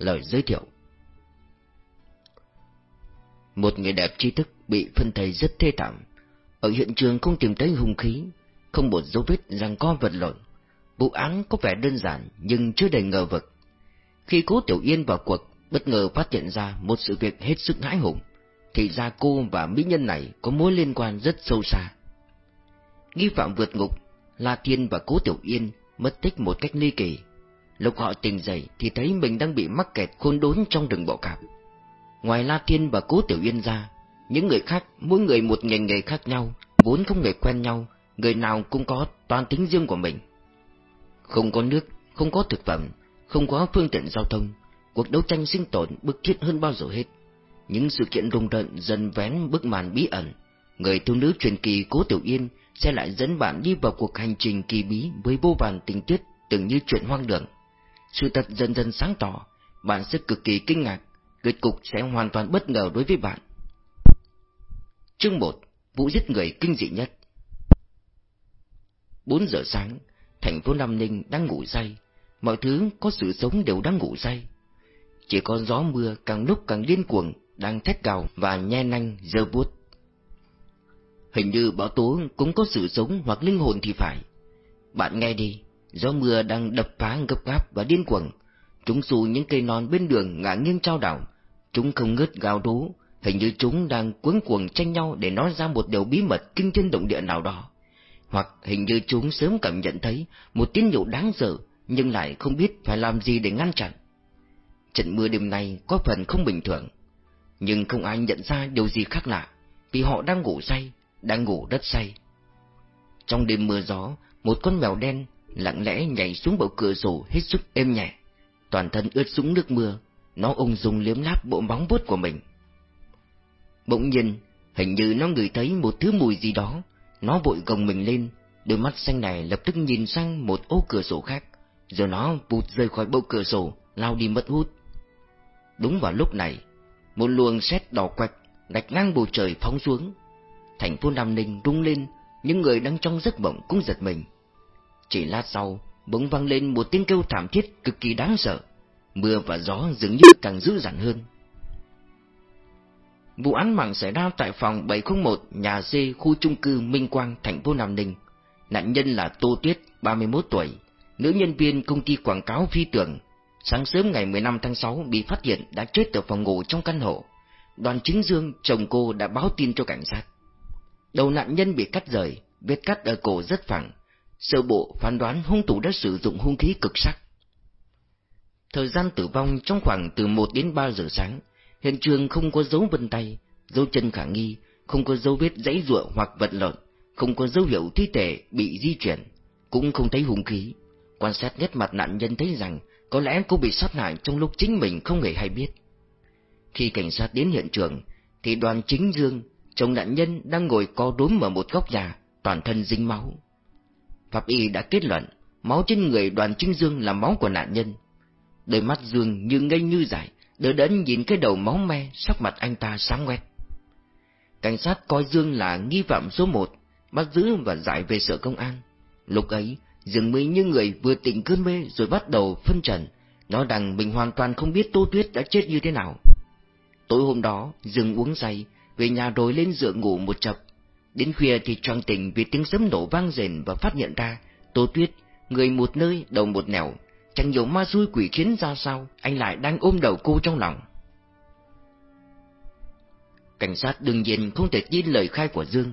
lời giới thiệu. Một người đẹp tri thức bị phân thầy rất thê thảm. Ở hiện trường không tìm thấy hung khí, không một dấu vết rằng co vật lộn. Vụ án có vẻ đơn giản nhưng chưa đầy ngờ vực. Khi cố Tiểu Yên vào cuộc, bất ngờ phát hiện ra một sự việc hết sức hãi hùng. Thì ra cô và mỹ nhân này có mối liên quan rất sâu xa. Nghi phạm vượt ngục, La Thiên và Cố Tiểu Yên mất tích một cách ly kỳ. Lúc họ tỉnh dậy thì thấy mình đang bị mắc kẹt khôn đốn trong rừng bộ cạp. Ngoài La Thiên và Cố Tiểu Yên ra, những người khác mỗi người một ngành nghề khác nhau, vốn không hề quen nhau, người nào cũng có toàn tính riêng của mình. Không có nước, không có thực phẩm, không có phương tiện giao thông, cuộc đấu tranh sinh tồn bức thiết hơn bao giờ hết. Những sự kiện rùng rợn dần vén bức màn bí ẩn. Người thiếu nữ truyền kỳ Cố Tiểu Yên sẽ lại dẫn bạn đi vào cuộc hành trình kỳ bí với vô vàn tình tiết tưởng như chuyện hoang đường. Sự thật dần dần sáng tỏ, bạn sẽ cực kỳ kinh ngạc, kết cục sẽ hoàn toàn bất ngờ đối với bạn. Chương 1 Vụ giết người kinh dị nhất 4 giờ sáng, thành phố Nam Ninh đang ngủ say, mọi thứ có sự sống đều đang ngủ say. Chỉ có gió mưa càng lúc càng điên cuồng, đang thét gào và nhe nanh dơ buốt. Hình như bão tố cũng có sự sống hoặc linh hồn thì phải. Bạn nghe đi, gió mưa đang đập phá gấp gáp và điên cuồng. Chúng xù những cây non bên đường ngã nghiêng trao đảo. Chúng không ngớt gào rú, hình như chúng đang cuống cuồng tranh nhau để nói ra một điều bí mật kinh thiên động địa nào đó. Hoặc hình như chúng sớm cảm nhận thấy một tín hiệu đáng sợ, nhưng lại không biết phải làm gì để ngăn chặn. Trận mưa đêm nay có phần không bình thường, nhưng không ai nhận ra điều gì khác lạ, vì họ đang ngủ say, đang ngủ rất say. Trong đêm mưa gió, một con mèo đen lặng lẽ nhảy xuống bầu cửa sổ hết sức êm nhẹ, toàn thân ướt sũng nước mưa, nó ung dung liếm láp bộ móng vuốt của mình. Bỗng nhiên, hình như nó ngửi thấy một thứ mùi gì đó, nó vội gồng mình lên, đôi mắt xanh này lập tức nhìn sang một ô cửa sổ khác, rồi nó vụt rơi khỏi bầu cửa sổ, lao đi mất hút. Đúng vào lúc này, một luồng sét đỏ quạch gạch ngang bầu trời phóng xuống. Thành phố Nam Ninh rung lên, những người đang trong giấc mộng cũng giật mình. Chỉ lát sau, bỗng vang lên một tiếng kêu thảm thiết cực kỳ đáng sợ. Mưa và gió dường như càng dữ dằn hơn. Vụ án mạng xảy ra tại phòng 701 nhà C khu trung cư Minh Quang, thành phố Nam Ninh. Nạn nhân là Tô Tuyết, 31 tuổi, nữ nhân viên công ty quảng cáo phi tưởng. Sáng sớm ngày 15 tháng 6 bị phát hiện đã chết ở phòng ngủ trong căn hộ. Đoàn chính dương, chồng cô đã báo tin cho cảnh sát. Đầu nạn nhân bị cắt rời, vết cắt ở cổ rất phẳng. Sơ bộ phán đoán hung thủ đã sử dụng hung khí cực sắc. Thời gian tử vong trong khoảng từ 1 đến 3 giờ sáng, hiện trường không có dấu vân tay, dấu chân khả nghi, không có dấu vết dãy ruộng hoặc vật lộn, không có dấu hiệu thi thể bị di chuyển, cũng không thấy hung khí. Quan sát nét mặt nạn nhân thấy rằng có lẽ cô bị sát hại trong lúc chính mình không hề hay biết. Khi cảnh sát đến hiện trường, thì đoàn chính dương, chồng nạn nhân đang ngồi co đốm ở một góc nhà, toàn thân dính máu. Pháp y đã kết luận, máu trên người đoàn chính dương là máu của nạn nhân. Đôi mắt dương như ngây như dại, đỡ đẫn nhìn cái đầu máu me, sắc mặt anh ta sáng quét. Cảnh sát coi Dương là nghi phạm số một, bắt giữ và giải về sở công an. Lúc ấy, Dương mới như người vừa tỉnh cơn mê rồi bắt đầu phân trần, nói rằng mình hoàn toàn không biết Tô Tuyết đã chết như thế nào. Tối hôm đó, Dương uống say, về nhà rồi lên giường ngủ một chập. Đến khuya thì choàng tỉnh vì tiếng sấm nổ vang rền và phát hiện ra, Tô Tuyết, người một nơi, đầu một nẻo, chẳng hiểu ma xui quỷ khiến ra sao, anh lại đang ôm đầu cô trong lòng. Cảnh sát đương nhiên không thể tin lời khai của Dương.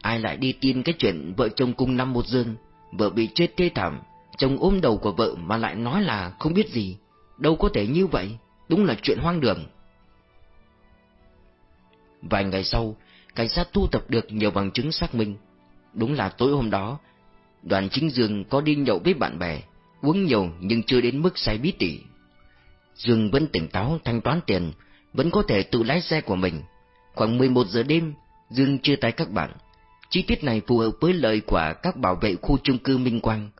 Ai lại đi tin cái chuyện vợ chồng cùng năm một dương vợ bị chết tê thảm, chồng ôm đầu của vợ mà lại nói là không biết gì. Đâu có thể như vậy, đúng là chuyện hoang đường. Vài ngày sau, cảnh sát thu thập được nhiều bằng chứng xác minh. Đúng là tối hôm đó, đoàn chính Dương có đi nhậu với bạn bè, uống nhiều nhưng chưa đến mức say bí tỉ. Dương vẫn tỉnh táo thanh toán tiền, vẫn có thể tự lái xe của mình. Khoảng 11 giờ đêm, Dương chia tay các bạn. Chi tiết này phù hợp với lời của các bảo vệ khu chung cư Minh Quang,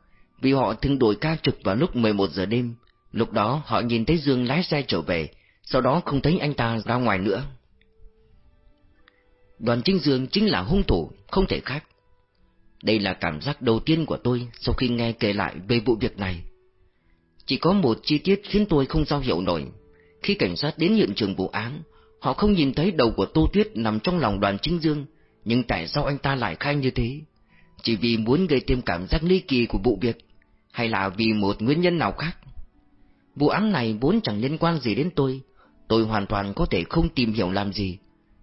vì họ thường đổi ca trực vào lúc 11 giờ đêm. Lúc đó họ nhìn thấy Dương lái xe trở về, sau đó không thấy anh ta ra ngoài nữa. Đoàn Trinh Dương chính là hung thủ, không thể khác. Đây là cảm giác đầu tiên của tôi sau khi nghe kể lại về vụ việc này. Chỉ có một chi tiết khiến tôi không giao hiểu nổi. Khi cảnh sát đến hiện trường vụ án, họ không nhìn thấy đầu của Tô Tuyết nằm trong lòng đoàn Trinh dương, nhưng tại sao anh ta lại khai như thế? Chỉ vì muốn gây thêm cảm giác ly kỳ của vụ việc, hay là vì một nguyên nhân nào khác? Vụ án này vốn chẳng liên quan gì đến tôi, tôi hoàn toàn có thể không tìm hiểu làm gì,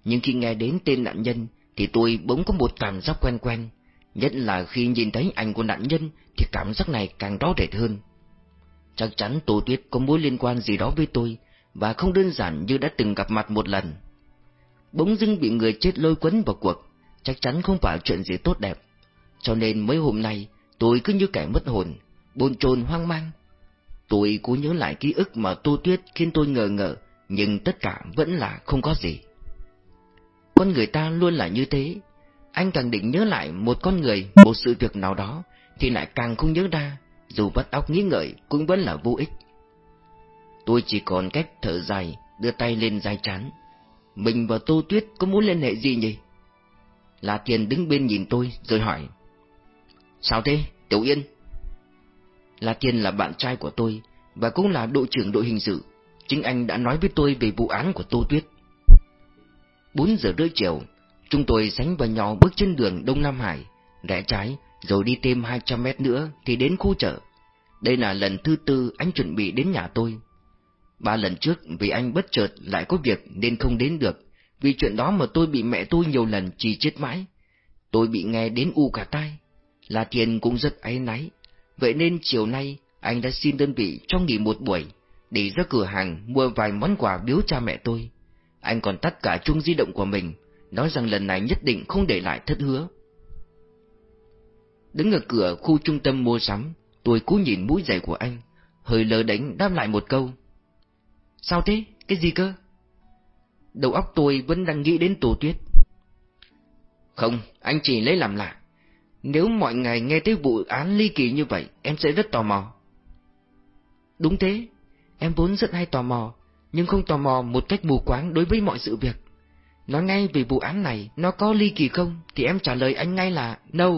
nhưng khi nghe đến tên nạn nhân thì tôi bỗng có một cảm giác quen quen, nhất là khi nhìn thấy ảnh của nạn nhân thì cảm giác này càng rõ rệt hơn. Chắc chắn Tô Tuyết có mối liên quan gì đó với tôi, và không đơn giản như đã từng gặp mặt một lần. Bỗng dưng bị người chết lôi quấn vào cuộc, chắc chắn không phải chuyện gì tốt đẹp. Cho nên mấy hôm nay, tôi cứ như kẻ mất hồn, bồn chồn hoang mang. Tôi cố nhớ lại ký ức mà Tô Tuyết khiến tôi ngờ ngợ, nhưng tất cả vẫn là không có gì. Con người ta luôn là như thế. Anh càng định nhớ lại một con người, một sự việc nào đó, thì lại càng không nhớ ra, dù bắt óc nghĩ ngợi cũng vẫn là vô ích. Tôi chỉ còn cách thở dài, đưa tay lên dài chán. Mình và Tô Tuyết có muốn liên hệ gì nhỉ? La Thiên đứng bên nhìn tôi rồi hỏi. Sao thế, Tiểu Yên? La Thiên là bạn trai của tôi và cũng là đội trưởng đội hình sự. Chính anh đã nói với tôi về vụ án của Tô Tuyết. Bốn giờ rưỡi chiều, chúng tôi sánh vào nhau bước trên đường Đông Nam Hải, rẽ trái, rồi đi thêm 200 mét nữa thì đến khu chợ. Đây là lần thứ tư anh chuẩn bị đến nhà tôi. Ba lần trước vì anh bất chợt lại có việc nên không đến được, vì chuyện đó mà tôi bị mẹ tôi nhiều lần chỉ chết mãi. Tôi bị nghe đến u cả tai. La Thiên cũng rất áy náy. Vậy nên chiều nay anh đã xin đơn vị cho nghỉ một buổi, để ra cửa hàng mua vài món quà biếu cha mẹ tôi. Anh còn tắt cả chuông di động của mình, nói rằng lần này nhất định không để lại thất hứa. Đứng ở cửa khu trung tâm mua sắm, tôi cú nhìn mũi giày của anh, hơi lờ đánh đáp lại một câu. Sao thế? Cái gì cơ? Đầu óc tôi vẫn đang nghĩ đến tổ tuyết. Không, anh chỉ lấy làm lạ. Nếu mọi ngày nghe thấy vụ án ly kỳ như vậy, em sẽ rất tò mò. Đúng thế, em vốn rất hay tò mò, nhưng không tò mò một cách mù quáng đối với mọi sự việc. Nói ngay về vụ án này, nó có ly kỳ không, thì em trả lời anh ngay là no.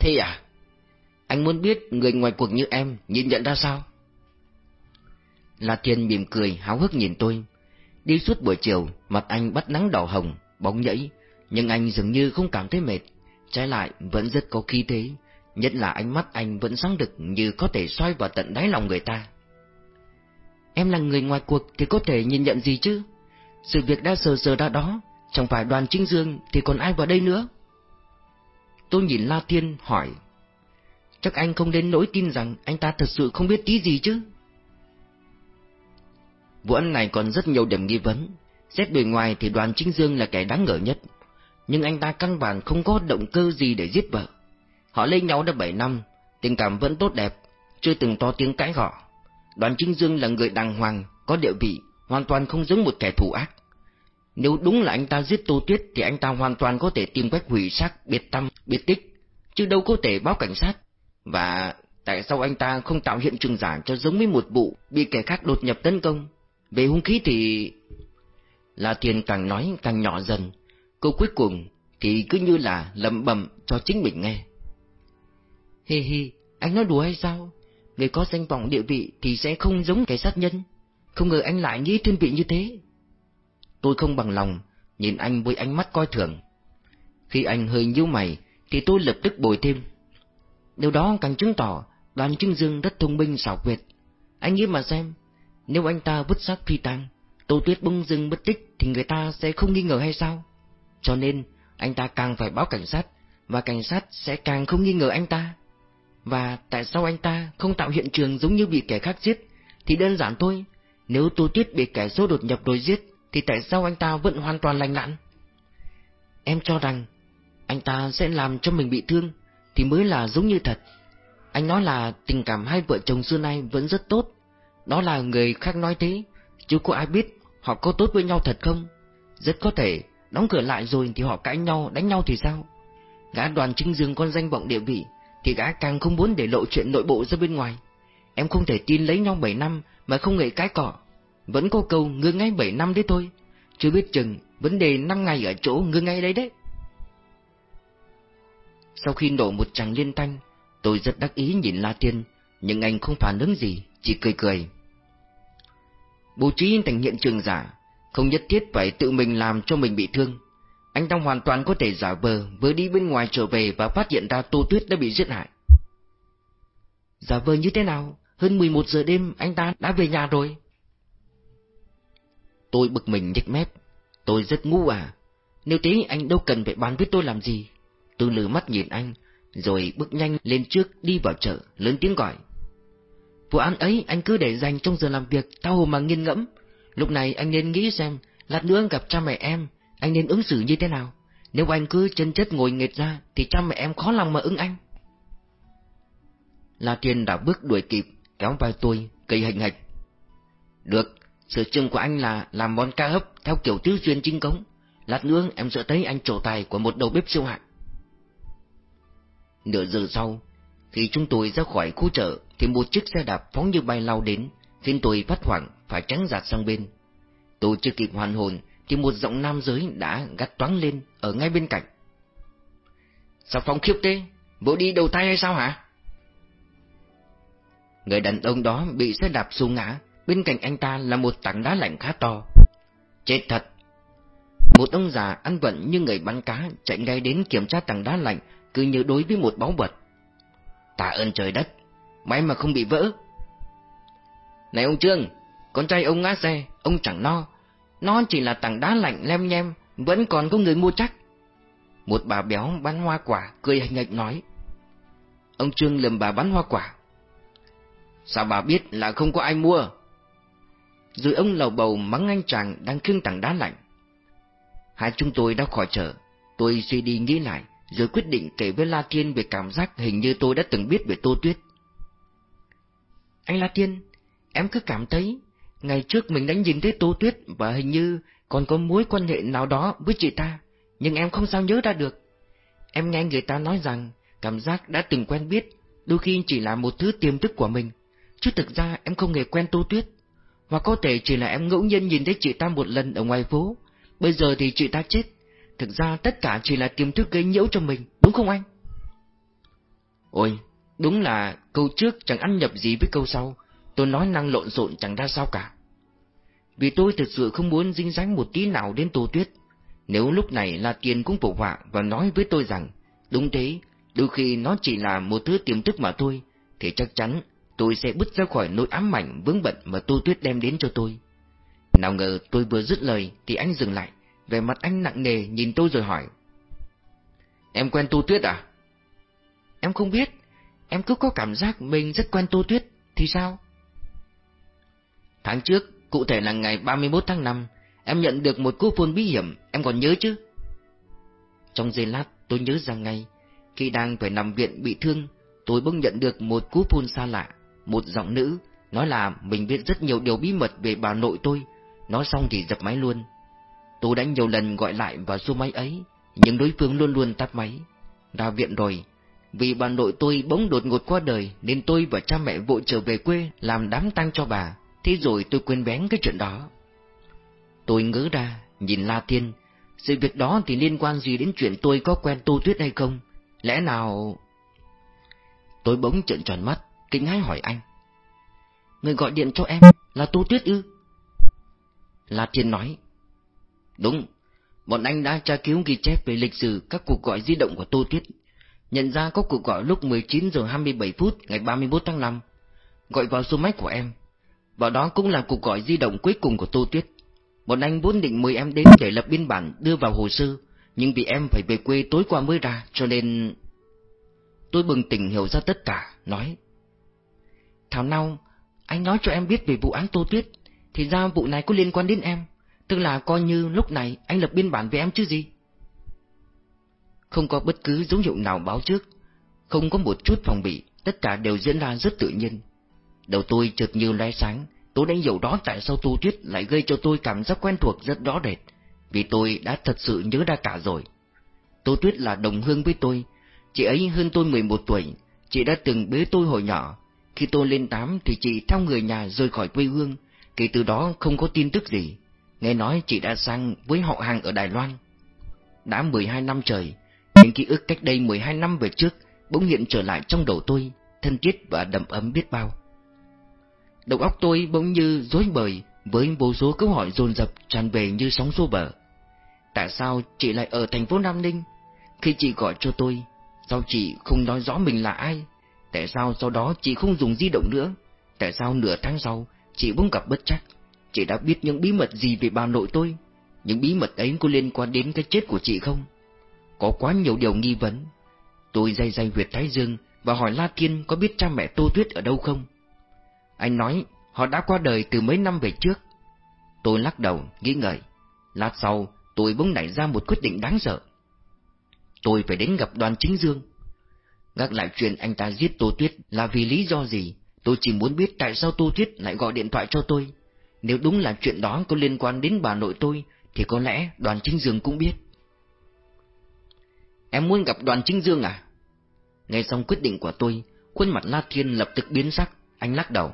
Thế à? Anh muốn biết người ngoài cuộc như em nhìn nhận ra sao? La Thiên mỉm cười háo hức nhìn tôi. Đi suốt buổi chiều, mặt anh bắt nắng đỏ hồng, bóng nhẫy, nhưng anh dường như không cảm thấy mệt, trái lại vẫn rất có khí thế, nhất là ánh mắt anh vẫn sáng đực như có thể soi vào tận đáy lòng người ta. Em là người ngoài cuộc thì có thể nhìn nhận gì chứ? Sự việc đã sờ sờ đã đó, chẳng phải đoàn Trinh Dương thì còn ai vào đây nữa? Tôi nhìn La Thiên hỏi, chắc anh không đến nỗi tin rằng anh ta thật sự không biết tí gì chứ? Vụ án này còn rất nhiều điểm nghi vấn. Xét bề ngoài thì đoàn Trinh Dương là kẻ đáng ngờ nhất. Nhưng anh ta căn bản không có động cơ gì để giết vợ. Họ lấy nhau đã bảy năm, tình cảm vẫn tốt đẹp, chưa từng to tiếng cãi họ. Đoàn Trinh Dương là người đàng hoàng, có địa vị, hoàn toàn không giống một kẻ thù ác. Nếu đúng là anh ta giết Tô Tuyết thì anh ta hoàn toàn có thể tìm cách hủy xác, biệt tâm, biệt tích, chứ đâu có thể báo cảnh sát. Và tại sao anh ta không tạo hiện trường giả cho giống với một vụ bị kẻ khác đột nhập tấn công? Về hung khí thì... La Thiên càng nói càng nhỏ dần, câu cuối cùng thì cứ như là lẩm bẩm cho chính mình nghe. Hi hi, anh nói đùa hay sao? Người có danh vọng địa vị thì sẽ không giống kẻ sát nhân. Không ngờ anh lại nghĩ thiên vị như thế. Tôi không bằng lòng, nhìn anh với ánh mắt coi thường. Khi anh hơi nhíu mày, thì tôi lập tức bồi thêm. Điều đó càng chứng tỏ đoàn Trưng Dương rất thông minh xảo quyệt. Anh nghĩ mà xem, nếu anh ta vứt xác phi tang, Tô Tuyết bung dưng bất tích thì người ta sẽ không nghi ngờ hay sao? Cho nên, anh ta càng phải báo cảnh sát, và cảnh sát sẽ càng không nghi ngờ anh ta. Và tại sao anh ta không tạo hiện trường giống như bị kẻ khác giết? Thì đơn giản thôi, nếu Tô Tuyết bị kẻ số đột nhập rồi giết, thì tại sao anh ta vẫn hoàn toàn lành lặn? Em cho rằng, anh ta sẽ làm cho mình bị thương, thì mới là giống như thật. Anh nói là tình cảm hai vợ chồng xưa nay vẫn rất tốt, đó là người khác nói thế, chứ có ai biết họ có tốt với nhau thật không? Rất có thể, đóng cửa lại rồi thì họ cãi nhau, đánh nhau thì sao? Gã đoàn trinh dương con danh vọng địa vị, thì gã càng không muốn để lộ chuyện nội bộ ra bên ngoài. Em không thể tin lấy nhau 7 năm mà không ngại cái cọ. Vẫn có câu ngư ngay 7 năm đấy thôi. Chưa biết chừng, vấn đề 5 ngày ở chỗ ngư ngay đấy đấy. Sau khi nổ một tràng liên thanh, tôi rất đắc ý nhìn La Tiên, nhưng anh không phản ứng gì, chỉ cười cười. Bố trí thành hiện trường giả, không nhất thiết phải tự mình làm cho mình bị thương. Anh ta hoàn toàn có thể giả vờ vừa đi bên ngoài trở về và phát hiện ra Tô Tuyết đã bị giết hại. Giả vờ như thế nào? Hơn 11 giờ đêm anh ta đã về nhà rồi. Tôi bực mình nhếch mép. Tôi rất ngu à. Nếu thế anh đâu cần phải bán với tôi làm gì. Tôi lử mắt nhìn anh, rồi bước nhanh lên trước đi vào chợ, lớn tiếng gọi. Vụ án ấy anh cứ để dành trong giờ làm việc, tao hồ mà nghiên ngẫm. Lúc này anh nên nghĩ xem, lát nữa gặp cha mẹ em, anh nên ứng xử như thế nào. Nếu anh cứ chân chất ngồi nghệt ra, thì cha mẹ em khó lòng mà ứng anh. La Thiên đã bước đuổi kịp, kéo vai tôi, cây hành hạch. Được, sở trường của anh là làm món cá hấp theo kiểu tứ duyên chính cống. Lát nữa em sẽ thấy anh trổ tài của một đầu bếp siêu hạng. Nửa giờ sau, khi chúng tôi ra khỏi khu chợ, thì một chiếc xe đạp phóng như bay lao đến, khiến tôi phát hoảng phải tránh giạt sang bên. Tôi chưa kịp hoàn hồn, thì một giọng nam giới đã gắt toáng lên ở ngay bên cạnh. Sao phóng khiếp thế? Bộ đi đầu tay hay sao hả? Người đàn ông đó bị xe đạp xuống ngã, bên cạnh anh ta là một tảng đá lạnh khá to. Chết thật! Một ông già ăn vận như người bắn cá chạy ngay đến kiểm tra tảng đá lạnh, cứ như đối với một báu vật. Tạ ơn trời đất, may mà không bị vỡ. Này ông Trương, con trai ông ngã xe, ông chẳng no. Nó chỉ là tảng đá lạnh lem nhem, vẫn còn có người mua chắc. Một bà béo bán hoa quả, cười hành hạch nói. Ông Trương lườm bà bán hoa quả. Sao bà biết là không có ai mua? Rồi ông lầu bầu mắng anh chàng đang khiêng tảng đá lạnh. Hai chúng tôi đã khỏi chợ, tôi suy đi nghĩ lại, rồi quyết định kể với La Thiên về cảm giác hình như tôi đã từng biết về Tô Tuyết. Anh La Thiên, em cứ cảm thấy, ngày trước mình đã nhìn thấy Tô Tuyết và hình như còn có mối quan hệ nào đó với chị ta, nhưng em không sao nhớ ra được. Em nghe người ta nói rằng, cảm giác đã từng quen biết, đôi khi chỉ là một thứ tiềm thức của mình, chứ thực ra em không hề quen Tô Tuyết. Hoặc có thể chỉ là em ngẫu nhiên nhìn thấy chị ta một lần ở ngoài phố, bây giờ thì chị ta chết, Thực ra tất cả chỉ là tiềm thức gây nhiễu cho mình, đúng không anh? Ôi, đúng là câu trước chẳng ăn nhập gì với câu sau, tôi nói năng lộn xộn chẳng ra sao cả. Vì tôi thực sự không muốn dính dáng một tí nào đến Tô Tuyết. Nếu lúc này là tiền cũng phục họa và nói với tôi rằng, đúng thế, đôi khi nó chỉ là một thứ tiềm thức mà thôi, thì chắc chắn tôi sẽ bứt ra khỏi nỗi ám ảnh vướng bận mà Tô Tuyết đem đến cho tôi. Nào ngờ tôi vừa dứt lời thì anh dừng lại. Về mặt anh nặng nề nhìn tôi rồi hỏi. Em quen Tô Tuyết à? Em không biết, em cứ có cảm giác mình rất quen Tô Tuyết, thì sao? Tháng trước, cụ thể là ngày 31 tháng 5, em nhận được một coupon bí hiểm, em còn nhớ chứ? Trong giây lát, tôi nhớ ra ngay, khi đang phải nằm viện bị thương, tôi bỗng nhận được một coupon xa lạ, một giọng nữ, nói là mình biết rất nhiều điều bí mật về bà nội tôi, nói xong thì dập máy luôn. Tôi đã nhiều lần gọi lại vào số máy ấy, nhưng đối phương luôn luôn tắt máy. Ra viện rồi, vì bà nội tôi bỗng đột ngột qua đời nên tôi và cha mẹ vội trở về quê làm đám tang cho bà, thế rồi tôi quên bén cái chuyện đó. Tôi ngỡ ra, nhìn La Thiên, sự việc đó thì liên quan gì đến chuyện tôi có quen Tô Tuyết hay không? Lẽ nào... Tôi bỗng trợn tròn mắt, kinh hãi hỏi anh. Người gọi điện cho em là Tô Tuyết ư? La Thiên nói, Đúng, bọn anh đã tra cứu ghi chép về lịch sử các cuộc gọi di động của Tô Tuyết. Nhận ra có cuộc gọi lúc 19 giờ 27 phút ngày 31 tháng 5, gọi vào số máy của em. Và đó cũng là cuộc gọi di động cuối cùng của Tô Tuyết. Bọn anh vốn định mời em đến để lập biên bản đưa vào hồ sơ, nhưng vì em phải về quê tối qua mới ra, cho nên... Tôi bừng tỉnh hiểu ra tất cả, nói. Thảo nào, anh nói cho em biết về vụ án Tô Tuyết, thì ra vụ này có liên quan đến em. Tức là coi như lúc này anh lập biên bản về em chứ gì Không có bất cứ dấu hiệu nào báo trước Không có một chút phòng bị Tất cả đều diễn ra rất tự nhiên Đầu tôi chợt như lóe sáng. Tôi đã hiểu đó tại sao tu tuyết lại gây cho tôi cảm giác quen thuộc rất rõ rệt. Vì tôi đã thật sự nhớ ra cả rồi. Tô Tuyết là đồng hương với tôi. Chị ấy hơn tôi 11 tuổi. Chị đã từng bế tôi hồi nhỏ. Khi tôi lên 8 thì chị theo người nhà rời khỏi quê hương. Kể từ đó không có tin tức gì. Nghe nói chị đã sang với họ hàng ở Đài Loan. Đã 12 năm trời, những ký ức cách đây 12 năm về trước bỗng hiện trở lại trong đầu tôi, thân thiết và đầm ấm biết bao. Đầu óc tôi bỗng như rối bời với vô số câu hỏi dồn dập tràn về như sóng xô bờ. Tại sao chị lại ở thành phố Nam Ninh? Khi chị gọi cho tôi, sao chị không nói rõ mình là ai? Tại sao sau đó chị không dùng di động nữa? Tại sao nửa tháng sau chị bỗng gặp bất chắc? Chị đã biết những bí mật gì về bà nội tôi? Những bí mật ấy có liên quan đến cái chết của chị không? Có quá nhiều điều nghi vấn. Tôi dây dây huyệt Thái Dương và hỏi La Thiên có biết cha mẹ Tô Tuyết ở đâu không? Anh nói họ đã qua đời từ mấy năm về trước. Tôi lắc đầu, nghĩ ngợi. Lát sau, tôi bỗng nảy ra một quyết định đáng sợ. Tôi phải đến gặp đoàn chính dương. Gác lại chuyện anh ta giết Tô Tuyết là vì lý do gì, tôi chỉ muốn biết tại sao Tô Tuyết lại gọi điện thoại cho tôi. Nếu đúng là chuyện đó có liên quan đến bà nội tôi, thì có lẽ đoàn chính dương cũng biết. Em muốn gặp đoàn chính dương à? Nghe xong quyết định của tôi, khuôn mặt La Thiên lập tức biến sắc, anh lắc đầu.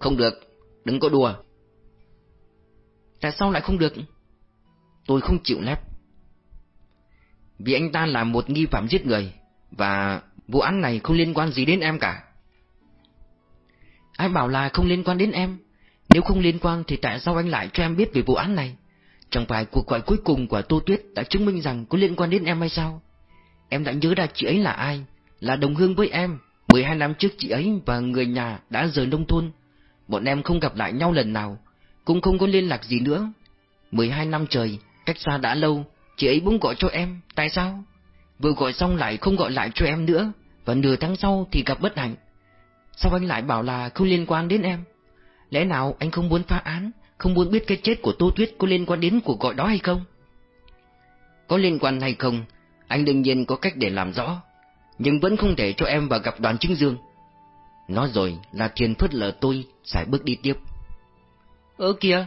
Không được, đừng có đùa. Tại sao lại không được? Tôi không chịu lép. Vì anh ta là một nghi phạm giết người, và vụ án này không liên quan gì đến em cả. Ai bảo là không liên quan đến em? Nếu không liên quan thì tại sao anh lại cho em biết về vụ án này? Chẳng phải cuộc gọi cuối cùng của Tô Tuyết đã chứng minh rằng có liên quan đến em hay sao? Em đã nhớ ra chị ấy là ai? Là đồng hương với em. 12 năm trước chị ấy và người nhà đã rời nông thôn. Bọn em không gặp lại nhau lần nào, cũng không có liên lạc gì nữa. 12 năm trời, cách xa đã lâu, chị ấy bỗng gọi cho em, tại sao? Vừa gọi xong lại không gọi lại cho em nữa, và nửa tháng sau thì gặp bất hạnh. Sao anh lại bảo là không liên quan đến em? Lẽ nào anh không muốn phá án, không muốn biết cái chết của Tô Tuyết có liên quan đến cuộc gọi đó hay không? Có liên quan hay không, anh đương nhiên có cách để làm rõ, nhưng vẫn không thể cho em vào gặp đoàn chứng dương. Nói rồi là Thiên phất lờ tôi, xài bước đi tiếp. Ơ kìa!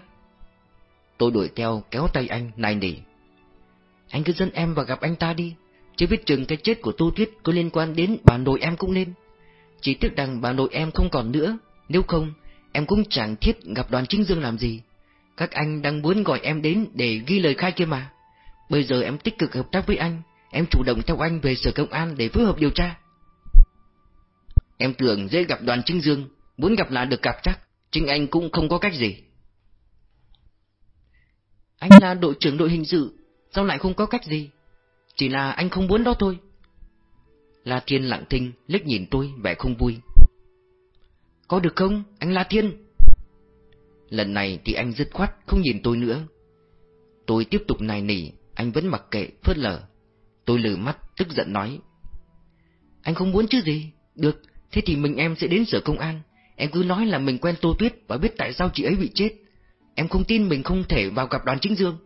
Tôi đuổi theo kéo tay anh, nài nỉ. Anh cứ dẫn em vào gặp anh ta đi, chứ biết chừng cái chết của Tô Tuyết có liên quan đến bà nội em cũng nên. Chỉ tiếc rằng bà nội em không còn nữa, nếu không, em cũng chẳng thiết gặp đoàn chính dương làm gì. Các anh đang muốn gọi em đến để ghi lời khai kia mà. Bây giờ em tích cực hợp tác với anh, em chủ động theo anh về sở công an để phối hợp điều tra. Em tưởng dễ gặp đoàn trinh dương, muốn gặp là được gặp chắc, trinh anh cũng không có cách gì. Anh là đội trưởng đội hình sự, sao lại không có cách gì? Chỉ là anh không muốn đó thôi. La Thiên lặng thinh, liếc nhìn tôi, vẻ không vui. Có được không, anh La Thiên? Lần này thì anh dứt khoát, không nhìn tôi nữa. Tôi tiếp tục nài nỉ, anh vẫn mặc kệ, phớt lờ. Tôi lử mắt, tức giận nói. Anh không muốn chứ gì? Được, thế thì mình em sẽ đến sở công an. Em cứ nói là mình quen Tô Tuyết và biết tại sao chị ấy bị chết. Em không tin mình không thể vào gặp đoàn chính dương.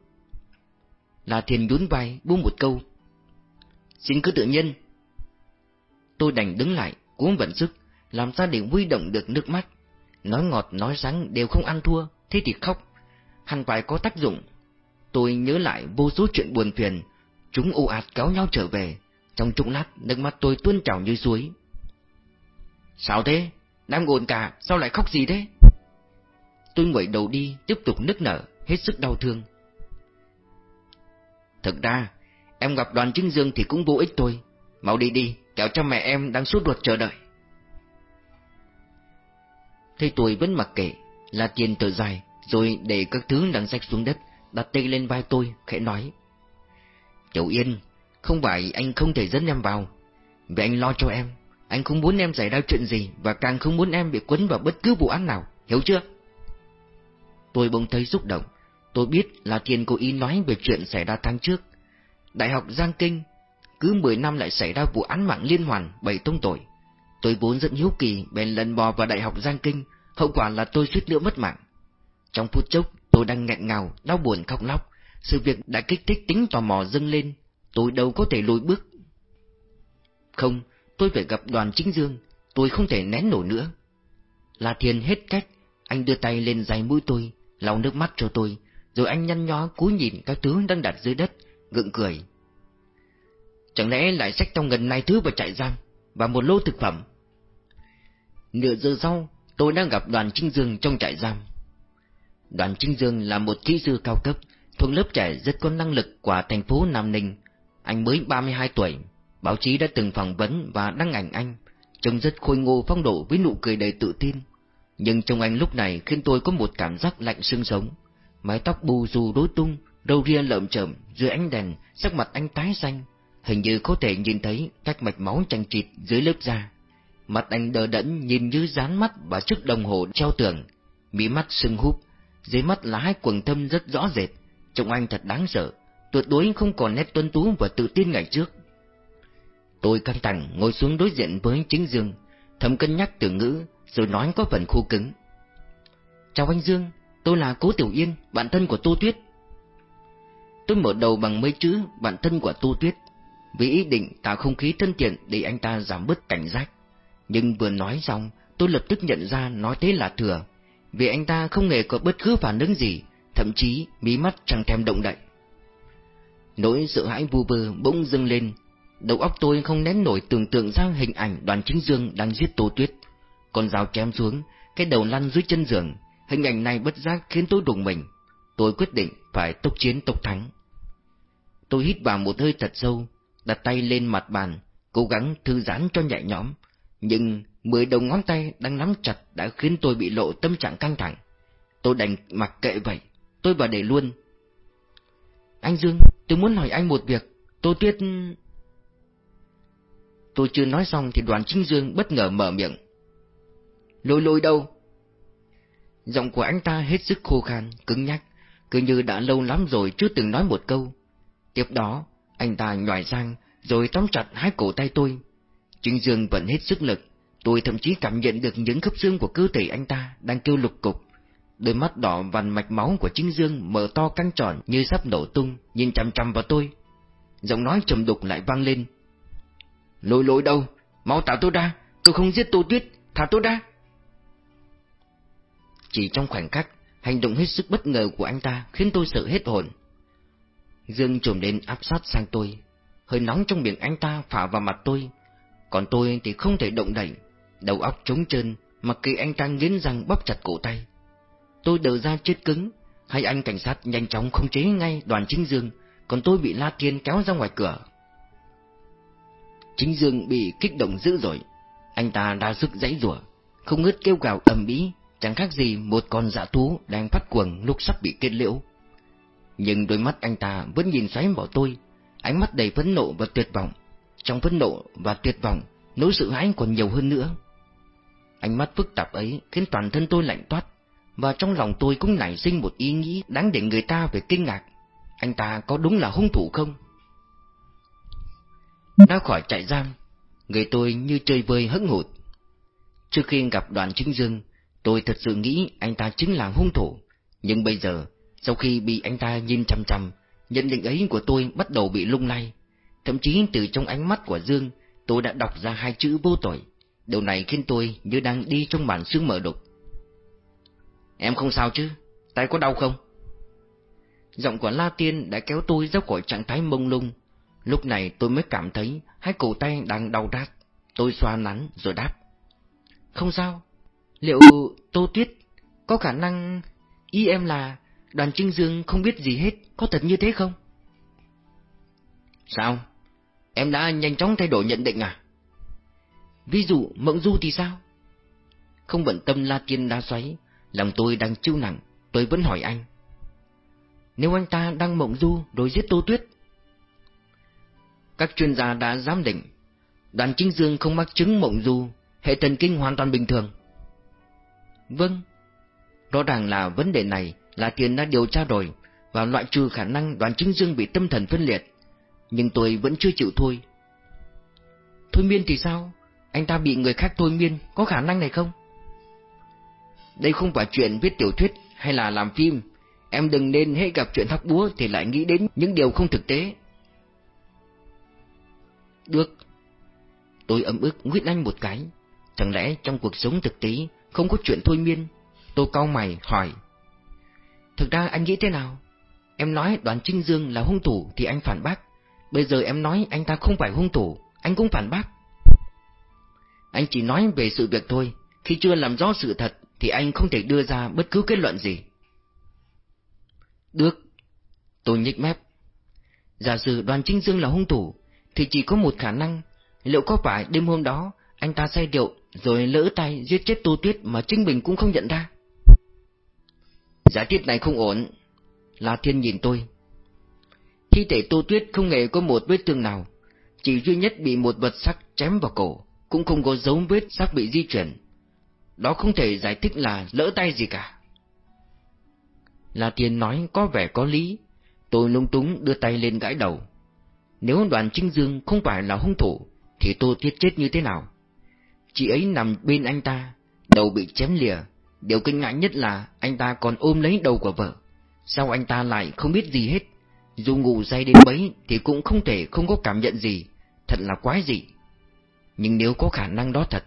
là Thiên nhún vai, buông một câu. Xin cứ tự nhiên. Tôi đành đứng lại, cố vận sức, làm sao để huy động được nước mắt. Nói ngọt nói sáng đều không ăn thua, thế thì khóc. Hẳn phải có tác dụng. Tôi nhớ lại vô số chuyện buồn phiền, chúng ồ ạt kéo nhau trở về. Trong chốc lát, nước mắt tôi tuôn trào như suối. Sao thế? Đang ngồn cả, sao lại khóc gì thế? Tôi ngẩng đầu đi, tiếp tục nức nở, hết sức đau thương. Thực ra, em gặp đoàn chứng dương thì cũng vô ích thôi. Mau đi đi, kẻo cho mẹ em đang suốt ruột chờ đợi. Thấy tôi vẫn mặc kệ, là tiền thở dài, rồi để các thứ đang rách xuống đất, đặt tay lên vai tôi, khẽ nói. Tiểu Yên, không phải anh không thể dẫn em vào, vì anh lo cho em, anh không muốn em xảy ra chuyện gì và càng không muốn em bị quấn vào bất cứ vụ án nào, hiểu chưa? Tôi bỗng thấy xúc động, tôi biết là Thiên cố ý nói về chuyện xảy ra tháng trước. Đại học Giang Kinh, cứ 10 năm lại xảy ra vụ án mạng liên hoàn bảy tông tội. Tôi vốn rất hiếu kỳ bèn lần bò vào Đại học Giang Kinh, hậu quả là tôi suýt nữa mất mạng. Trong phút chốc, tôi đang nghẹn ngào, đau buồn khóc lóc, sự việc đã kích thích tính tò mò dâng lên, tôi đâu có thể lùi bước. Không, tôi phải gặp đoàn chính dương, tôi không thể nén nổi nữa. La Thiên hết cách, anh đưa tay lên dày mũi tôi, lau nước mắt cho tôi, rồi anh nhăn nhó cúi nhìn các thứ đang đặt dưới đất, gượng cười. Chẳng lẽ lại xách trong gần này thứ vào trại giam, và một lô thực phẩm? Nửa giờ sau, tôi đang gặp đoàn Trinh Dương trong trại giam. Đoàn Trinh Dương là một kỹ sư cao cấp, thuộc lớp trẻ rất có năng lực của thành phố Nam Ninh. Anh mới 32 tuổi, báo chí đã từng phỏng vấn và đăng ảnh anh, trông rất khôi ngô phong độ với nụ cười đầy tự tin. Nhưng trong anh lúc này khiến tôi có một cảm giác lạnh xương sống. Mái tóc bù dù rối tung, râu ria lợm chởm dưới ánh đèn, sắc mặt anh tái xanh, hình như có thể nhìn thấy các mạch máu chằng chịt dưới lớp da. Mặt anh đờ đẫn nhìn như dán mắt và chiếc đồng hồ treo tường, mí mắt sưng húp, dưới mắt là hai quầng thâm rất rõ rệt, trông anh thật đáng sợ, tuyệt đối không còn nét tuân tú và tự tin ngày trước. Tôi căng thẳng ngồi xuống đối diện với chính Dương, thầm cân nhắc từ ngữ, rồi nói có phần khô cứng. Chào anh Dương, tôi là Cố Tiểu Yên, bạn thân của Tô Tuyết. Tôi mở đầu bằng mấy chữ bạn thân của Tô Tuyết, vì ý định tạo không khí thân thiện để anh ta giảm bớt cảnh giác. Nhưng vừa nói xong, tôi lập tức nhận ra nói thế là thừa, vì anh ta không hề có bất cứ phản ứng gì, thậm chí mí mắt chẳng thèm động đậy. Nỗi sợ hãi vu vơ bỗng dâng lên, đầu óc tôi không nén nổi tưởng tượng ra hình ảnh đoàn chính dương đang giết Tô Tuyết. Con dao chém xuống, cái đầu lăn dưới chân giường, hình ảnh này bất giác khiến tôi đùng mình. Tôi quyết định phải tốc chiến tốc thắng. Tôi hít vào một hơi thật sâu, đặt tay lên mặt bàn, cố gắng thư giãn cho nhẹ nhõm, nhưng mười đầu ngón tay đang nắm chặt đã khiến tôi bị lộ tâm trạng căng thẳng. Tôi đành mặc kệ vậy, tôi vào để luôn. Anh Dương, tôi muốn hỏi anh một việc, Tô Tuyết... Tôi chưa nói xong thì đoàn Trinh Dương bất ngờ mở miệng. Lôi lôi đâu? Giọng của anh ta hết sức khô khan, cứng nhắc, cứ như đã lâu lắm rồi chưa từng nói một câu. Tiếp đó, anh ta nhòi sang, rồi tóm chặt hai cổ tay tôi. Trinh Dương vẫn hết sức lực, tôi thậm chí cảm nhận được những khớp xương của cơ thể anh ta đang kêu lục cục. Đôi mắt đỏ vằn mạch máu của Trinh Dương mở to căng tròn như sắp nổ tung, nhìn chằm chằm vào tôi. Giọng nói trầm đục lại vang lên. Lôi lôi đâu? Mau thả tôi ra, tôi không giết Tô Tuyết, thả tôi ra. Chỉ trong khoảnh khắc, hành động hết sức bất ngờ của anh ta khiến tôi sợ hết hồn. Dương trồm đến áp sát sang tôi, hơi nóng trong miệng anh ta phả vào mặt tôi, còn tôi thì không thể động đậy, đầu óc trống trơn, mặc kệ anh ta nghiến răng bóp chặt cổ tay. Tôi đờ ra chết cứng, hai anh cảnh sát nhanh chóng khống chế ngay đoàn chính dương, còn tôi bị La Tiên kéo ra ngoài cửa. Chính dương bị kích động dữ rồi, anh ta ra sức dãy rủa, không ngớt kêu gào ầm ĩ, chẳng khác gì một con dã thú đang phát cuồng lúc sắp bị kết liễu. Nhưng đôi mắt anh ta vẫn nhìn xoáy vào tôi, ánh mắt đầy phẫn nộ và tuyệt vọng. Trong phẫn nộ và tuyệt vọng, nỗi sự hãi còn nhiều hơn nữa. Ánh mắt phức tạp ấy khiến toàn thân tôi lạnh toát, và trong lòng tôi cũng nảy sinh một ý nghĩ đáng để người ta phải kinh ngạc. Anh ta có đúng là hung thủ không? Đã khỏi trại giam, người tôi như chơi vơi hững hụt. Trước khi gặp đoàn chính dương, tôi thật sự nghĩ anh ta chính là hung thủ, nhưng bây giờ, sau khi bị anh ta nhìn chăm chăm, nhận định ấy của tôi bắt đầu bị lung lay. Thậm chí từ trong ánh mắt của Dương, tôi đã đọc ra hai chữ vô tội. Điều này khiến tôi như đang đi trong bản xương mở đục. Em không sao chứ? Tay có đau không? Giọng của La Tiên đã kéo tôi ra khỏi trạng thái mông lung. Lúc này tôi mới cảm thấy hai cổ tay đang đau rát. Tôi xoa nắn rồi đáp. Không sao. Liệu Tô Tuyết có khả năng... Ý em là đoàn Trinh Dương không biết gì hết, có thật như thế không? Sao? Em đã nhanh chóng thay đổi nhận định à? Ví dụ Mộng Du thì sao? Không bận tâm La Tiên đa xoáy, lòng tôi đang chịu nặng, tôi vẫn hỏi anh. Nếu anh ta đang mộng du rồi giết Tô Tuyết? Các chuyên gia đã giám định, đoàn chính dương không mắc chứng mộng du, hệ thần kinh hoàn toàn bình thường. Vâng, rõ ràng là vấn đề này là tiền đã điều tra rồi, và loại trừ khả năng đoàn chính dương bị tâm thần phân liệt, nhưng tôi vẫn chưa chịu thôi. Thôi miên thì sao? Anh ta bị người khác thôi miên, có khả năng này không? Đây không phải chuyện viết tiểu thuyết hay là làm phim. Em đừng nên hễ gặp chuyện thóc búa thì lại nghĩ đến những điều không thực tế. Được. Tôi ấm ức nguyết anh một cái. Chẳng lẽ trong cuộc sống thực tế không có chuyện thôi miên? Tôi cau mày hỏi. Thực ra anh nghĩ thế nào? Em nói đoàn Trinh Dương là hung thủ thì anh phản bác. Bây giờ em nói anh ta không phải hung thủ, anh cũng phản bác. Anh chỉ nói về sự việc thôi, khi chưa làm rõ sự thật thì anh không thể đưa ra bất cứ kết luận gì. Được. Tôi nhích mép. Giả sử đoàn Trinh Dương là hung thủ, thì chỉ có một khả năng, liệu có phải đêm hôm đó anh ta say rượu rồi lỡ tay giết chết Tô Tuyết mà chính mình cũng không nhận ra. Giả thiết này không ổn. La Thiên nhìn tôi. Thi thể Tô Tuyết không hề có một vết thương nào, chỉ duy nhất bị một vật sắc chém vào cổ, cũng không có dấu vết sắc bị di chuyển. Đó không thể giải thích là lỡ tay gì cả. La Thiên nói có vẻ có lý, tôi lung túng đưa tay lên gãi đầu. Nếu đoàn Trinh Dương không phải là hung thủ, thì Tô Tiết chết như thế nào? Chị ấy nằm bên anh ta, đầu bị chém lìa, điều kinh ngạc nhất là anh ta còn ôm lấy đầu của vợ. Sao anh ta lại không biết gì hết? Dù ngủ say đến mấy thì cũng không thể không có cảm nhận gì, thật là quái dị. Nhưng nếu có khả năng đó thật,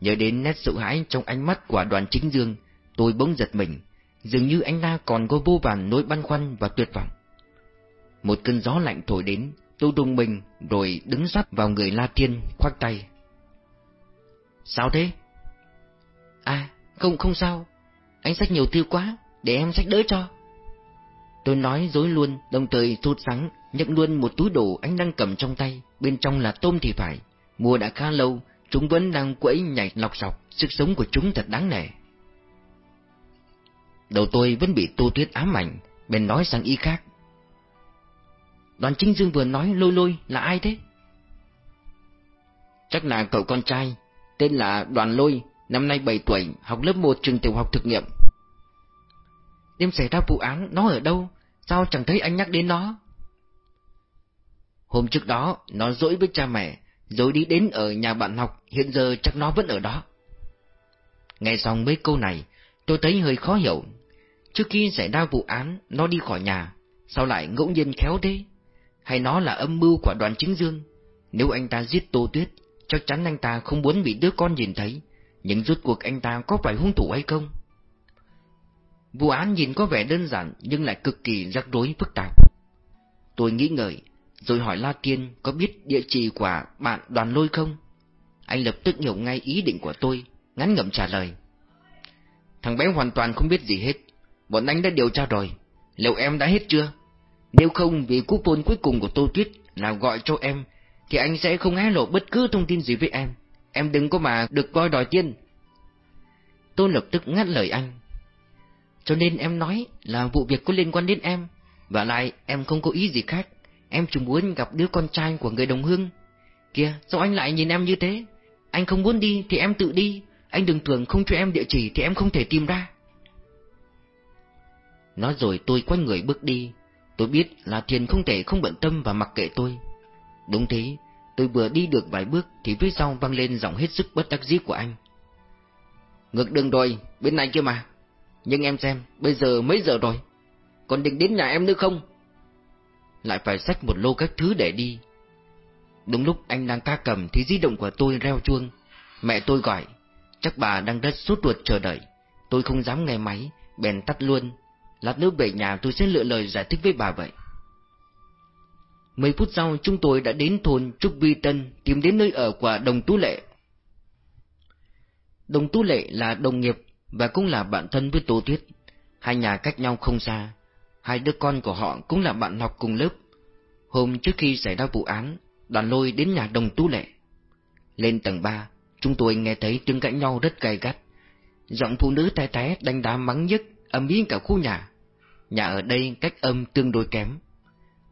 nhớ đến nét sợ hãi trong ánh mắt của đoàn chính dương, tôi bỗng giật mình, dường như anh ta còn có vô vàn nỗi băn khoăn và tuyệt vọng. Một cơn gió lạnh thổi đến, tôi đùng mình rồi đứng sắp vào người La Thiên, khoác tay. Sao thế? À, không không sao, anh sách nhiều tiêu quá, để em sách đỡ cho. Tôi nói dối luôn, đồng thời thốt sắng, nhận luôn một túi đồ anh đang cầm trong tay, bên trong là tôm thì phải. Mùa đã khá lâu, chúng vẫn đang quẫy nhảy lọc sọc, sức sống của chúng thật đáng nể. Đầu tôi vẫn bị tô tuyết ám ảnh, bèn nói sang ý khác. Đoàn Trinh Dương vừa nói lôi lôi là ai thế? Chắc là cậu con trai, tên là Đoàn Lôi, năm nay 7 tuổi, học lớp 1 trường tiểu học thực nghiệm. Đêm xảy ra vụ án, nó ở đâu? Sao chẳng thấy anh nhắc đến nó? Hôm trước đó, nó dỗi với cha mẹ, rồi đi đến ở nhà bạn học, hiện giờ chắc nó vẫn ở đó. Nghe xong mấy câu này, tôi thấy hơi khó hiểu. Trước khi xảy ra vụ án, nó đi khỏi nhà, sao lại ngẫu nhiên khéo thế? Hay nó là âm mưu của đoàn chính dương? Nếu anh ta giết Tô Tuyết, chắc chắn anh ta không muốn bị đứa con nhìn thấy, nhưng rốt cuộc anh ta có phải hung thủ hay không? Vụ án nhìn có vẻ đơn giản nhưng lại cực kỳ rắc rối phức tạp. Tôi nghĩ ngợi, rồi hỏi La Tiên có biết địa chỉ của bạn đoàn lôi không? Anh lập tức hiểu ngay ý định của tôi, ngắn ngẩm trả lời. Thằng bé hoàn toàn không biết gì hết, bọn anh đã điều tra rồi, liệu em đã hết chưa? Nếu không vì cú phone cuối cùng của Tô Tuyết là gọi cho em, thì anh sẽ không hé lộ bất cứ thông tin gì với em. Em đừng có mà được coi đòi tiên. Tôi lập tức ngắt lời anh. Cho nên em nói là vụ việc có liên quan đến em, và lại em không có ý gì khác. Em chỉ muốn gặp đứa con trai của người đồng hương. Kìa, sao anh lại nhìn em như thế? Anh không muốn đi thì em tự đi, anh đừng tưởng không cho em địa chỉ thì em không thể tìm ra. Nói rồi tôi quay người bước đi, tôi biết là Thiền không thể không bận tâm và mặc kệ tôi. Đúng thế, tôi vừa đi được vài bước thì phía sau vang lên giọng hết sức bất đắc dĩ của anh. Ngược đường rồi, bên này kia mà. Nhưng em xem, bây giờ mấy giờ rồi? Còn định đến nhà em nữa không? Lại phải xách một lô các thứ để đi. Đúng lúc anh đang ca cầm thì di động của tôi reo chuông. Mẹ tôi gọi, chắc bà đang rất sốt ruột chờ đợi. Tôi không dám nghe máy, bèn tắt luôn. Lát nữa về nhà tôi sẽ lựa lời giải thích với bà vậy. Mấy phút sau chúng tôi đã đến thôn Trúc Vi Tân tìm đến nơi ở của Đồng Tú Lệ. Đồng Tú Lệ là đồng nghiệp và cũng là bạn thân với Tô Tuyết. Hai nhà cách nhau không xa, hai đứa con của họ cũng là bạn học cùng lớp. Hôm trước khi xảy ra vụ án, đoàn lôi đến nhà Đồng Tú Lệ. Lên tầng ba, chúng tôi nghe thấy tiếng cãi nhau rất gay gắt. Giọng phụ nữ té té đánh đá mắng nhất, âm ý cả khu nhà. Nhà ở đây cách âm tương đối kém.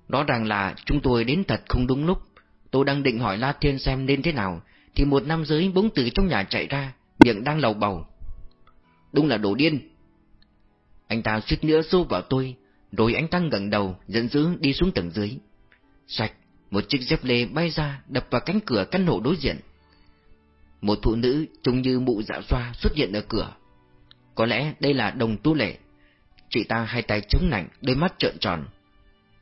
Rõ ràng là chúng tôi đến thật không đúng lúc. Tôi đang định hỏi La Thiên xem nên thế nào, thì một nam giới bỗng từ trong nhà chạy ra, miệng đang lầu bầu. Đúng là đồ điên. Anh ta suýt nữa xô vào tôi, rồi anh ta ngẩng đầu, giận dữ đi xuống tầng dưới. Sạch, một chiếc dép lê bay ra, đập vào cánh cửa căn hộ đối diện. Một phụ nữ trông như mụ dạ xoa xuất hiện ở cửa. Có lẽ đây là đồng tu lệ. Chị ta hai tay chống nạnh, đôi mắt trợn tròn,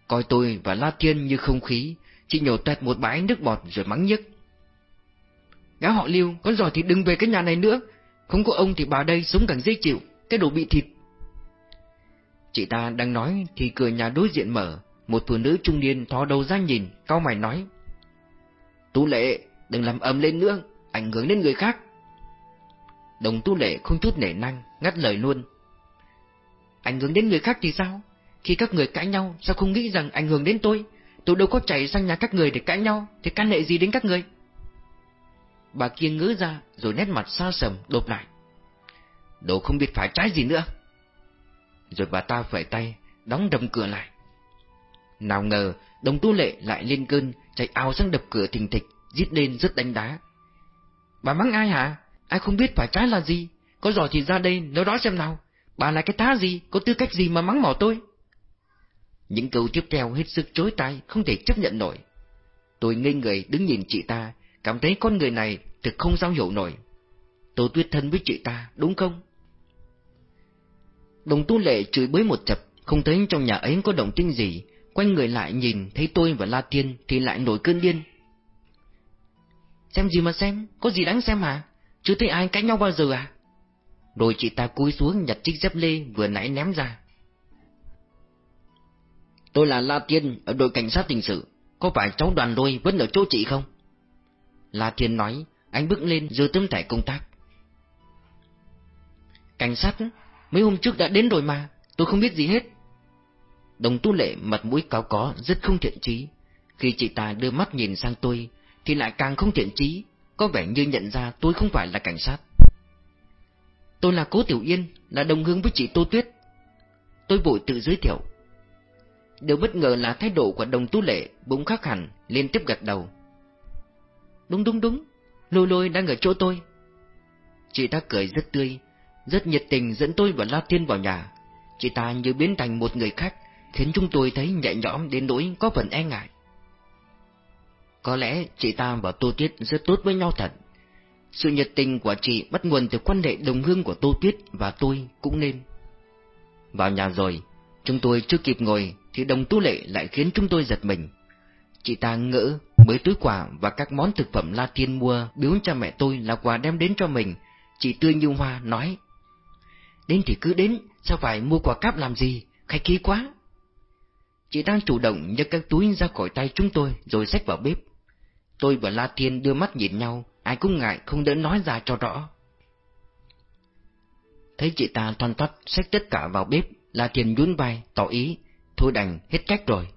coi tôi và La Thiên như không khí, chị nhổ toẹt một bãi nước bọt rồi mắng nhức. Gã họ lưu, có giỏi thì đừng về cái nhà này nữa, không có ông thì bà đây sống càng dễ chịu, cái đồ bị thịt. Chị ta đang nói thì cửa nhà đối diện mở, một phụ nữ trung niên thò đầu ra nhìn, cau mày nói. Tú lệ, đừng làm ầm lên nữa, ảnh hưởng đến người khác. Đồng tu lệ không chút nể năng, ngắt lời luôn. Ảnh hưởng đến người khác thì sao? Khi các người cãi nhau, sao không nghĩ rằng ảnh hưởng đến tôi? Tôi đâu có chạy sang nhà các người để cãi nhau, thì can lệ gì đến các người? bà kia ngỡ ra rồi nét mặt xa sầm đột lại. Đồ không biết phải trái gì nữa. Rồi bà ta phải tay, đóng đầm cửa lại. Nào ngờ, đồng tu lệ lại lên cơn, chạy ao sang đập cửa thình thịch, giết lên rất đánh đá. Bà mắng ai hả? Ai không biết phải trái là gì? Có giỏi thì ra đây nói đó xem nào. Bà là cái thá gì, có tư cách gì mà mắng mỏ tôi? Những câu tiếp theo hết sức chối tai, không thể chấp nhận nổi. Tôi ngây người đứng nhìn chị ta, cảm thấy con người này thực không sao hiểu nổi. Tôi tuyết thân với chị ta, đúng không? Đồng tu lệ chửi bới một chập, không thấy trong nhà ấy có động tĩnh gì, quanh người lại nhìn thấy tôi và La Tiên thì lại nổi cơn điên. Xem gì mà xem, có gì đáng xem hả? Chưa thấy ai cãi nhau bao giờ à? Rồi chị ta cúi xuống nhặt chiếc dép lê vừa nãy ném ra. Tôi là La Tiên ở đội cảnh sát tình sự, có phải cháu đoàn đôi vẫn ở chỗ chị không? La Tiên nói, anh bước lên giơ tấm thẻ công tác. Cảnh sát, mấy hôm trước đã đến rồi mà, tôi không biết gì hết. Đồng tu lệ mặt mũi cáo có rất không thiện trí. Khi chị ta đưa mắt nhìn sang tôi, thì lại càng không thiện trí, có vẻ như nhận ra tôi không phải là cảnh sát. Tôi là Cố Tiểu Yên, là đồng hương với chị Tô Tuyết. Tôi vội tự giới thiệu. Điều bất ngờ là thái độ của đồng tu lệ bỗng khác hẳn, liên tiếp gật đầu. Đúng đúng đúng, lôi lôi đang ở chỗ tôi. Chị ta cười rất tươi, rất nhiệt tình dẫn tôi và La Thiên vào nhà. Chị ta như biến thành một người khác, khiến chúng tôi thấy nhẹ nhõm đến nỗi có phần e ngại. Có lẽ chị ta và Tô Tuyết rất tốt với nhau thật. Sự nhiệt tình của chị bắt nguồn từ quan hệ đồng hương của Tô Tuyết và tôi cũng nên. Vào nhà rồi, chúng tôi chưa kịp ngồi thì đồng tu lệ lại khiến chúng tôi giật mình. Chị ta ngỡ mới túi quà và các món thực phẩm La Thiên mua biếu cho mẹ tôi là quà đem đến cho mình. Chị tươi như hoa nói. Đến thì cứ đến, sao phải mua quà cáp làm gì, khách khí quá. Chị đang chủ động nhấc các túi ra khỏi tay chúng tôi rồi xách vào bếp. Tôi và La Thiên đưa mắt nhìn nhau, ai cũng ngại không đỡ nói ra cho rõ. Thấy chị ta thoăn thoắt xách tất cả vào bếp, La Thiên nhún vai, tỏ ý, thôi đành, hết cách rồi.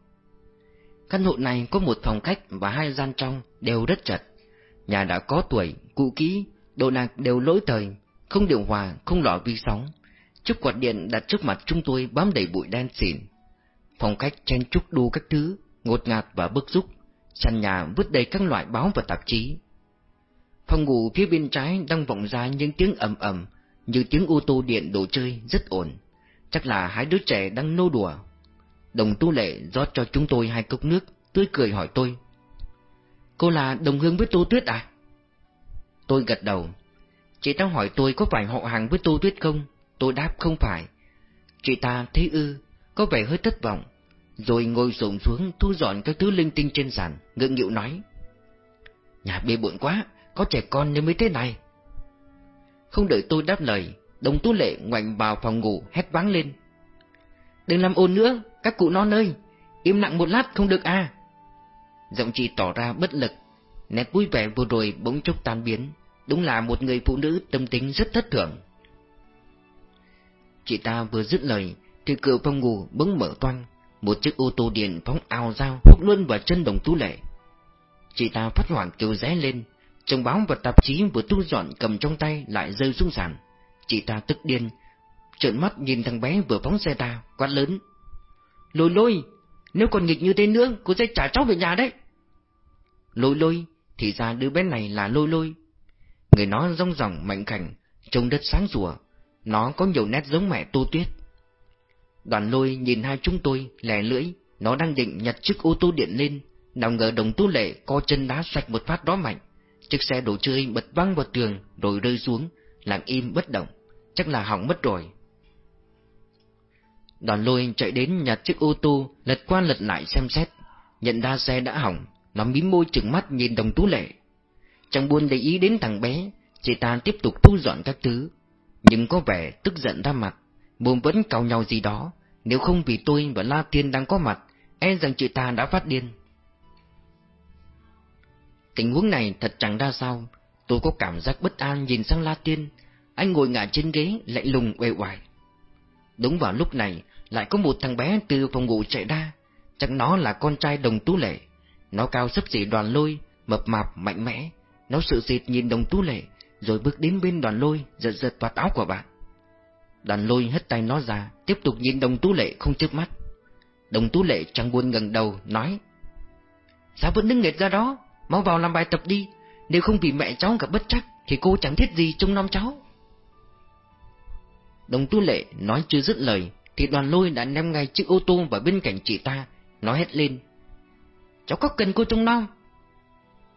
Căn hộ này có một phòng khách và hai gian trong, đều rất chật. Nhà đã có tuổi, cụ kỹ, đồ đạc đều lỗi thời, không điều hòa, không lọ vi sóng. Chiếc quạt điện đặt trước mặt chúng tôi bám đầy bụi đen xỉn. Phòng khách chen chúc đủ các thứ, ngột ngạt và bức xúc. Sàn nhà vứt đầy các loại báo và tạp chí. Phòng ngủ phía bên trái đang vọng ra những tiếng ầm ầm, như tiếng ô tô điện đồ chơi rất ổn. Chắc là hai đứa trẻ đang nô đùa. Đồng tu lệ rót cho chúng tôi hai cốc nước, tươi cười hỏi tôi. Cô là đồng hương với Tô Tuyết à? Tôi gật đầu. Chị ta hỏi tôi có phải họ hàng với Tô Tuyết không? Tôi đáp không phải. Chị ta thấy ư, có vẻ hơi thất vọng, rồi ngồi xổm xuống thu dọn các thứ linh tinh trên sàn, ngượng nghịu nói. Nhà bê bộn quá, có trẻ con nên mới thế này. Không đợi tôi đáp lời, đồng tu lệ ngoảnh vào phòng ngủ hét váng lên. Đừng làm ồn nữa, các cụ non ơi, im lặng một lát không được à. Giọng chị tỏ ra bất lực, nét vui vẻ vừa rồi bỗng chốc tan biến, đúng là một người phụ nữ tâm tính rất thất thường. Chị ta vừa dứt lời, thì cửa phòng ngủ bỗng mở toang, một chiếc ô tô điện phóng ao dao hút luôn vào chân đồng tú lệ. Chị ta phát hoảng kêu ré lên, chồng báo và tạp chí vừa thu dọn cầm trong tay lại rơi xuống sàn. Chị ta tức điên, trợn mắt nhìn thằng bé vừa phóng xe ta, quát lớn. Lôi lôi, nếu còn nghịch như thế nữa, cô sẽ trả cháu về nhà đấy. Lôi lôi, thì ra đứa bé này là lôi lôi. Người nó rong ròng mạnh khảnh, trông đất sáng rùa, nó có nhiều nét giống mẹ Tô Tuyết. Đoàn lôi nhìn hai chúng tôi, lẻ lưỡi, nó đang định nhặt chiếc ô tô điện lên, nào ngờ đồng tu lệ co chân đá sạch một phát đó mạnh. Chiếc xe đồ chơi bật văng vào tường rồi rơi xuống, lặng im bất động, chắc là hỏng mất rồi. Đoàn lôi chạy đến nhặt chiếc ô tô, lật qua lật lại xem xét, nhận ra xe đã hỏng, nó mím môi trừng mắt nhìn đồng tú lệ. Chẳng buồn để ý đến thằng bé, chị ta tiếp tục thu dọn các thứ, nhưng có vẻ tức giận ra mặt, mồm vẫn cào nhau gì đó, nếu không vì tôi và La Tiên đang có mặt, e rằng chị ta đã phát điên. Tình huống này thật chẳng ra sao, tôi có cảm giác bất an nhìn sang La Tiên, anh ngồi ngả trên ghế lạnh lùng uể oải. Đúng vào lúc này, lại có một thằng bé từ phòng ngủ chạy ra, chắc nó là con trai đồng tú lệ. Nó cao sấp xỉ đoàn lôi, mập mạp, mạnh mẽ, Nó sự xịt nhìn đồng tú lệ, rồi bước đến bên đoàn lôi, giật giật toạt áo của bạn. Đoàn lôi hất tay nó ra, tiếp tục nhìn đồng tú lệ không chớp mắt. Đồng tú lệ chẳng buồn ngẩng đầu, nói. Sao vẫn đứng nghệt ra đó, mau vào làm bài tập đi, nếu không vì mẹ cháu gặp bất chắc, thì cô chẳng thiết gì trông nom cháu. Đồng tú lệ nói chưa dứt lời, thì đoàn lôi đã ném ngay chiếc ô tô vào bên cạnh chị ta, nói hết lên. Cháu có cần cô trông nom?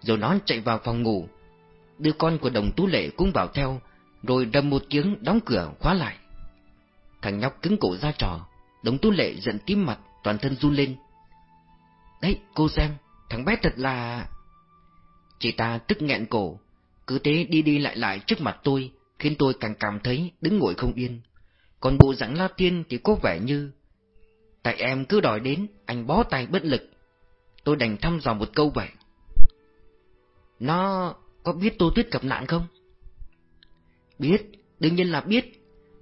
Rồi nó chạy vào phòng ngủ, đứa con của đồng tú lệ cũng vào theo, rồi đâm một tiếng đóng cửa khóa lại. Thằng nhóc cứng cổ ra trò, đồng tú lệ giận tím mặt, toàn thân run lên. Đấy, cô xem, thằng bé thật là... Chị ta tức nghẹn cổ, cứ thế đi đi lại lại trước mặt tôi, khiến tôi càng cảm thấy đứng ngồi không yên. Còn bộ dạng La Tiên thì có vẻ như... Tại em cứ đòi đến, anh bó tay bất lực. Tôi đành thăm dò một câu vậy. Nó có biết Tô Tuyết gặp nạn không? Biết, đương nhiên là biết.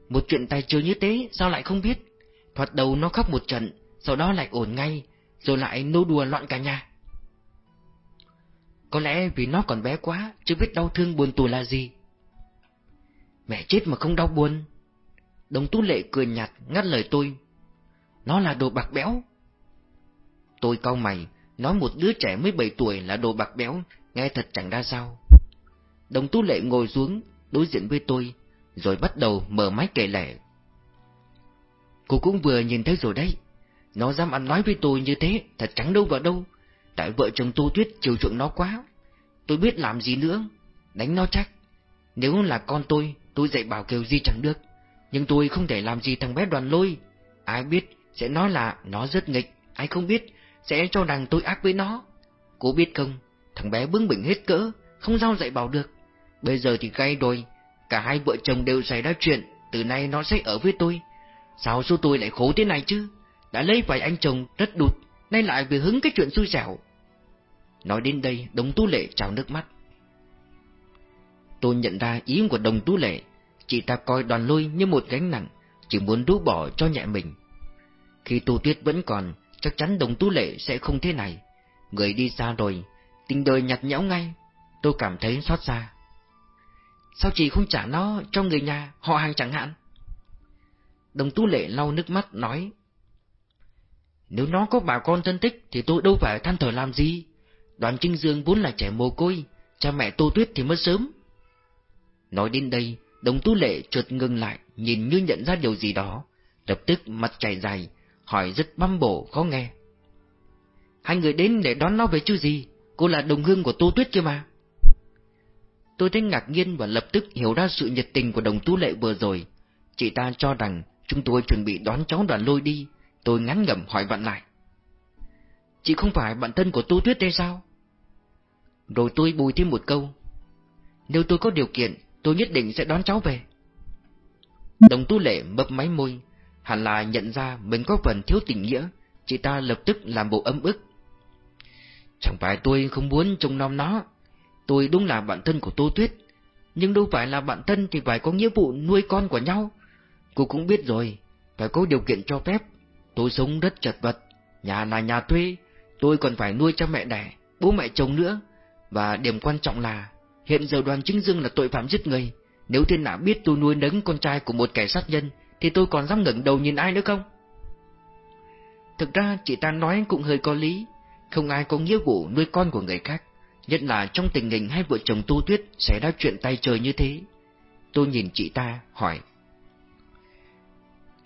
Một chuyện tài trời như thế sao lại không biết? Thoạt đầu nó khóc một trận, sau đó lại ổn ngay, rồi lại nô đùa loạn cả nhà. Có lẽ vì nó còn bé quá, chưa biết đau thương buồn tù là gì. Mẹ chết mà không đau buồn. Đồng tú lệ cười nhạt ngắt lời tôi. Nó là đồ bạc béo. Tôi cau mày, nói một đứa trẻ mới 7 tuổi là đồ bạc béo, nghe thật chẳng ra sao. Đồng tú lệ ngồi xuống, đối diện với tôi, rồi bắt đầu mở máy kể lẻ. Cô cũng vừa nhìn thấy rồi đấy. Nó dám ăn nói với tôi như thế, thật chẳng đâu vào đâu. Tại vợ chồng Tô Tuyết chiều chuộng nó quá. Tôi biết làm gì nữa, đánh nó chắc. Nếu là con tôi, tôi dạy bảo kêu gì chẳng được. Nhưng tôi không thể làm gì thằng bé đoàn lôi. Ai biết sẽ nói là nó rất nghịch, ai không biết sẽ cho rằng tôi ác với nó. Cô biết không, thằng bé bướng bỉnh hết cỡ, không giao dạy bảo được. Bây giờ thì gay rồi, cả hai vợ chồng đều xảy ra chuyện, từ nay nó sẽ ở với tôi. Sao số tôi lại khổ thế này chứ? Đã lấy vài anh chồng rất đụt, nay lại vì hứng cái chuyện xui xẻo. Nói đến đây, đồng tú lệ trào nước mắt. Tôi nhận ra ý của đồng tú lệ, chị ta coi đoàn lôi như một gánh nặng, chỉ muốn rũ bỏ cho nhẹ mình. Khi tu tuyết vẫn còn, chắc chắn đồng tú lệ sẽ không thế này. Người đi xa rồi, tình đời nhạt nhẽo ngay, tôi cảm thấy xót xa. Sao chị không trả nó cho người nhà, họ hàng chẳng hạn? Đồng tú lệ lau nước mắt nói. Nếu nó có bà con thân tích thì tôi đâu phải than thở làm gì. Đoàn Trinh Dương vốn là trẻ mồ côi, cha mẹ Tô Tuyết thì mất sớm. Nói đến đây, đồng tú lệ chợt ngừng lại, nhìn như nhận ra điều gì đó, lập tức mặt chảy dài, hỏi rất băm bổ khó nghe. Hai người đến để đón nó về chứ gì, cô là đồng hương của Tô Tuyết kia mà. Tôi thấy ngạc nhiên và lập tức hiểu ra sự nhiệt tình của đồng tú lệ vừa rồi. Chị ta cho rằng chúng tôi chuẩn bị đón cháu đoàn lôi đi, tôi ngắn ngẩm hỏi vặn lại. Chị không phải bạn thân của Tô Tuyết đây sao? Rồi tôi bùi thêm một câu. Nếu tôi có điều kiện, tôi nhất định sẽ đón cháu về. Đồng tú lệ mấp máy môi, hẳn là nhận ra mình có phần thiếu tình nghĩa, chị ta lập tức làm bộ ấm ức. Chẳng phải tôi không muốn trông nom nó, tôi đúng là bạn thân của Tô Tuyết, nhưng đâu phải là bạn thân thì phải có nghĩa vụ nuôi con của nhau. Cô cũng biết rồi, phải có điều kiện cho phép. Tôi sống rất chật vật, nhà là nhà thuê, tôi còn phải nuôi cha mẹ đẻ, bố mẹ chồng nữa. Và điểm quan trọng là, hiện giờ đoàn chính dương là tội phạm giết người. Nếu thiên hạ biết tôi nuôi nấng con trai của một kẻ sát nhân, thì tôi còn dám ngẩng đầu nhìn ai nữa không? Thực ra chị ta nói cũng hơi có lý, không ai có nghĩa vụ nuôi con của người khác, nhất là trong tình hình hai vợ chồng tu tuyết xảy ra chuyện tay trời như thế. Tôi nhìn chị ta, hỏi.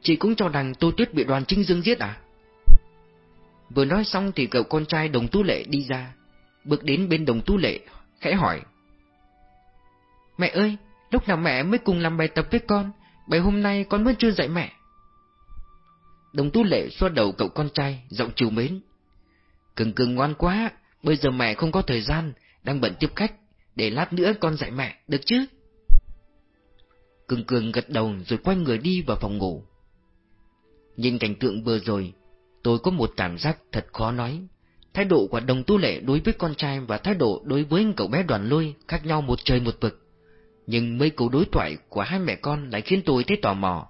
Chị cũng cho rằng Tu Tuyết bị đoàn Trinh Dương giết à? Vừa nói xong thì cậu con trai đồng Tu lệ đi ra, bước đến bên đồng Tu lệ, khẽ hỏi. Mẹ ơi, lúc nào mẹ mới cùng làm bài tập với con, bài hôm nay con vẫn chưa dạy mẹ. Đồng Tu lệ xoa đầu cậu con trai, giọng chiều mến. Cưng cưng ngoan quá, bây giờ mẹ không có thời gian, đang bận tiếp khách, để lát nữa con dạy mẹ, được chứ? cường cường gật đầu rồi quay người đi vào phòng ngủ. Nhìn cảnh tượng vừa rồi, tôi có một cảm giác thật khó nói. Thái độ của đồng tu lệ đối với con trai và thái độ đối với cậu bé đoàn lôi khác nhau một trời một vực. Nhưng mấy câu đối thoại của hai mẹ con lại khiến tôi thấy tò mò.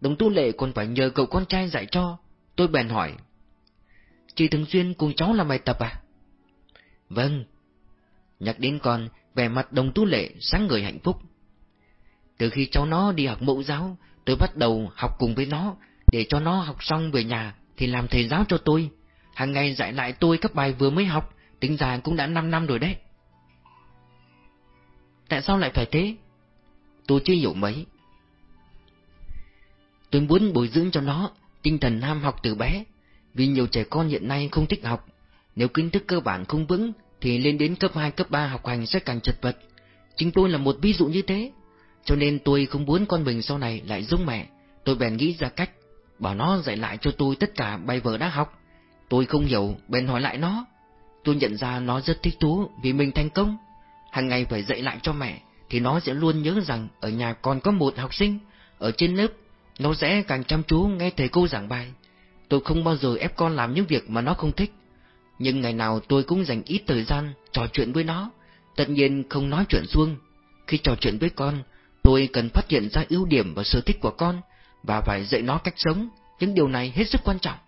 Đồng tu lệ còn phải nhờ cậu con trai dạy cho. Tôi bèn hỏi. Chị thường xuyên cùng cháu làm bài tập à? Vâng. Nhắc đến con, vẻ mặt đồng tú lệ sáng người hạnh phúc. Từ khi cháu nó đi học mẫu giáo, tôi bắt đầu học cùng với nó, để cho nó học xong về nhà thì làm thầy giáo cho tôi. Hàng ngày dạy lại tôi các bài vừa mới học, tính ra cũng đã 5 năm rồi đấy. Tại sao lại phải thế? Tôi chưa hiểu mấy. Tôi muốn bồi dưỡng cho nó tinh thần ham học từ bé, vì nhiều trẻ con hiện nay không thích học. Nếu kiến thức cơ bản không vững, thì lên đến cấp 2, cấp 3 học hành sẽ càng chật vật. Chính tôi là một ví dụ như thế. Cho nên tôi không muốn con mình sau này lại giống mẹ. Tôi bèn nghĩ ra cách, bảo nó dạy lại cho tôi tất cả bài vở đã học. Tôi không hiểu, bèn hỏi lại nó. Tôi nhận ra nó rất thích thú vì mình thành công. Hàng ngày phải dạy lại cho mẹ, thì nó sẽ luôn nhớ rằng ở nhà còn có một học sinh, ở trên lớp, nó sẽ càng chăm chú nghe thầy cô giảng bài. Tôi không bao giờ ép con làm những việc mà nó không thích. Nhưng ngày nào tôi cũng dành ít thời gian trò chuyện với nó, tất nhiên không nói chuyện xuông. Khi trò chuyện với con, tôi cần phát hiện ra ưu điểm và sở thích của con, và phải dạy nó cách sống, những điều này hết sức quan trọng.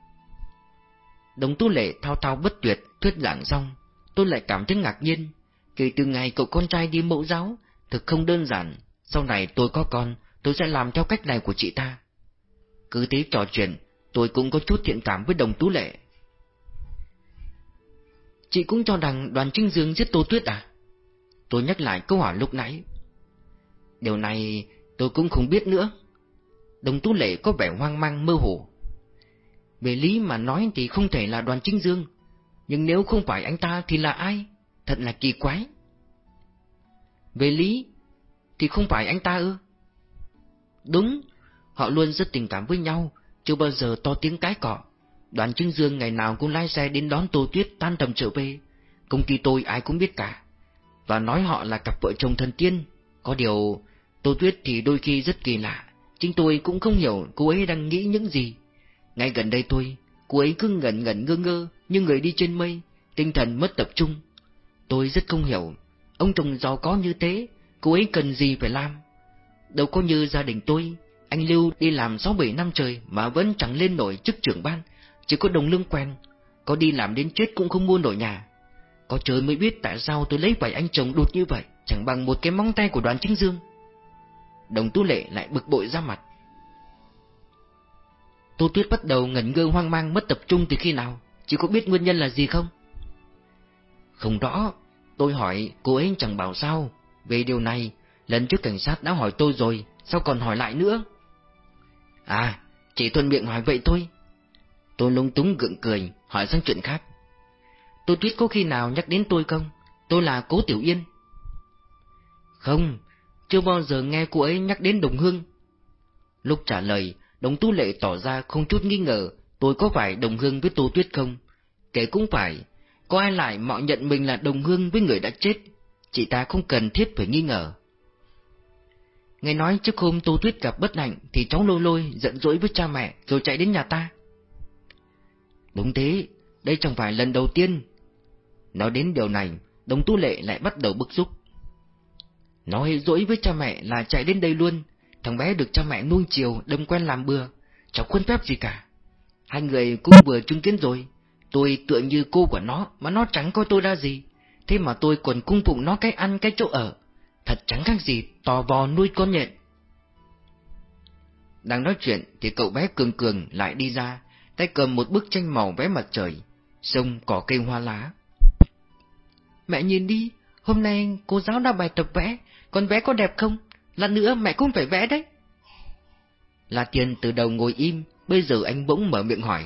Đồng tu lệ thao thao bất tuyệt, thuyết giảng xong, tôi lại cảm thấy ngạc nhiên. Kể từ ngày cậu con trai đi mẫu giáo, thực không đơn giản, sau này tôi có con, tôi sẽ làm theo cách này của chị ta. Cứ thế trò chuyện, tôi cũng có chút thiện cảm với đồng tú lệ. Chị cũng cho rằng đoàn Trinh Dương giết Tô Tuyết à? Tôi nhắc lại câu hỏi lúc nãy. Điều này tôi cũng không biết nữa. Đồng Tú Lệ có vẻ hoang mang mơ hồ. Về lý mà nói thì không thể là đoàn Trinh Dương, nhưng nếu không phải anh ta thì là ai? Thật là kỳ quái. Về lý thì không phải anh ta ư? Đúng, họ luôn rất tình cảm với nhau, chưa bao giờ to tiếng cái cọ. Đoàn trưng Dương ngày nào cũng lái xe đến đón Tô Tuyết tan tầm trở về. Công ty tôi ai cũng biết cả. Và nói họ là cặp vợ chồng thần tiên. Có điều, Tô Tuyết thì đôi khi rất kỳ lạ. Chính tôi cũng không hiểu cô ấy đang nghĩ những gì. Ngay gần đây tôi, cô ấy cứ ngẩn ngẩn ngơ ngơ như người đi trên mây, tinh thần mất tập trung. Tôi rất không hiểu, ông chồng giàu có như thế, cô ấy cần gì phải làm? Đâu có như gia đình tôi, anh Lưu đi làm 6-7 năm trời mà vẫn chẳng lên nổi chức trưởng ban, chỉ có đồng lương quen, có đi làm đến chết cũng không mua nổi nhà. Có trời mới biết tại sao tôi lấy vài anh chồng đột như vậy, chẳng bằng một cái móng tay của đoàn chính dương. Đồng tu lệ lại bực bội ra mặt. Tô Tuyết bắt đầu ngẩn ngơ hoang mang mất tập trung từ khi nào, chỉ có biết nguyên nhân là gì không? Không rõ, tôi hỏi cô ấy chẳng bảo sao, về điều này, lần trước cảnh sát đã hỏi tôi rồi, sao còn hỏi lại nữa? À, chỉ thuận miệng hỏi vậy thôi, Tôi lung túng gượng cười, hỏi sang chuyện khác. Tôi Tuyết có khi nào nhắc đến tôi không? Tôi là Cố Tiểu Yên. Không, chưa bao giờ nghe cô ấy nhắc đến Đồng Hương. Lúc trả lời, Đồng Tu Lệ tỏ ra không chút nghi ngờ tôi có phải đồng hương với Tô Tuyết không? Kể cũng phải, có ai lại mạo nhận mình là đồng hương với người đã chết, chị ta không cần thiết phải nghi ngờ. Nghe nói trước hôm Tô Tuyết gặp bất hạnh thì cháu lôi lôi giận dỗi với cha mẹ rồi chạy đến nhà ta. Đúng thế, đây chẳng phải lần đầu tiên. Nói đến điều này, đồng tu lệ lại bắt đầu bức xúc. Nó hệ dỗi với cha mẹ là chạy đến đây luôn, thằng bé được cha mẹ nuôi chiều đâm quen làm bừa, chẳng khuôn phép gì cả. Hai người cũng vừa chứng kiến rồi, tôi tựa như cô của nó mà nó chẳng coi tôi ra gì, thế mà tôi còn cung phụng nó cái ăn cái chỗ ở, thật chẳng khác gì tò vò nuôi con nhện. Đang nói chuyện thì cậu bé cường cường lại đi ra, tay cầm một bức tranh màu vẽ mặt trời, sông cỏ cây hoa lá. Mẹ nhìn đi, hôm nay cô giáo đã bài tập vẽ, con vẽ có đẹp không? Lần nữa mẹ cũng phải vẽ đấy. La Tiên từ đầu ngồi im, bây giờ anh bỗng mở miệng hỏi.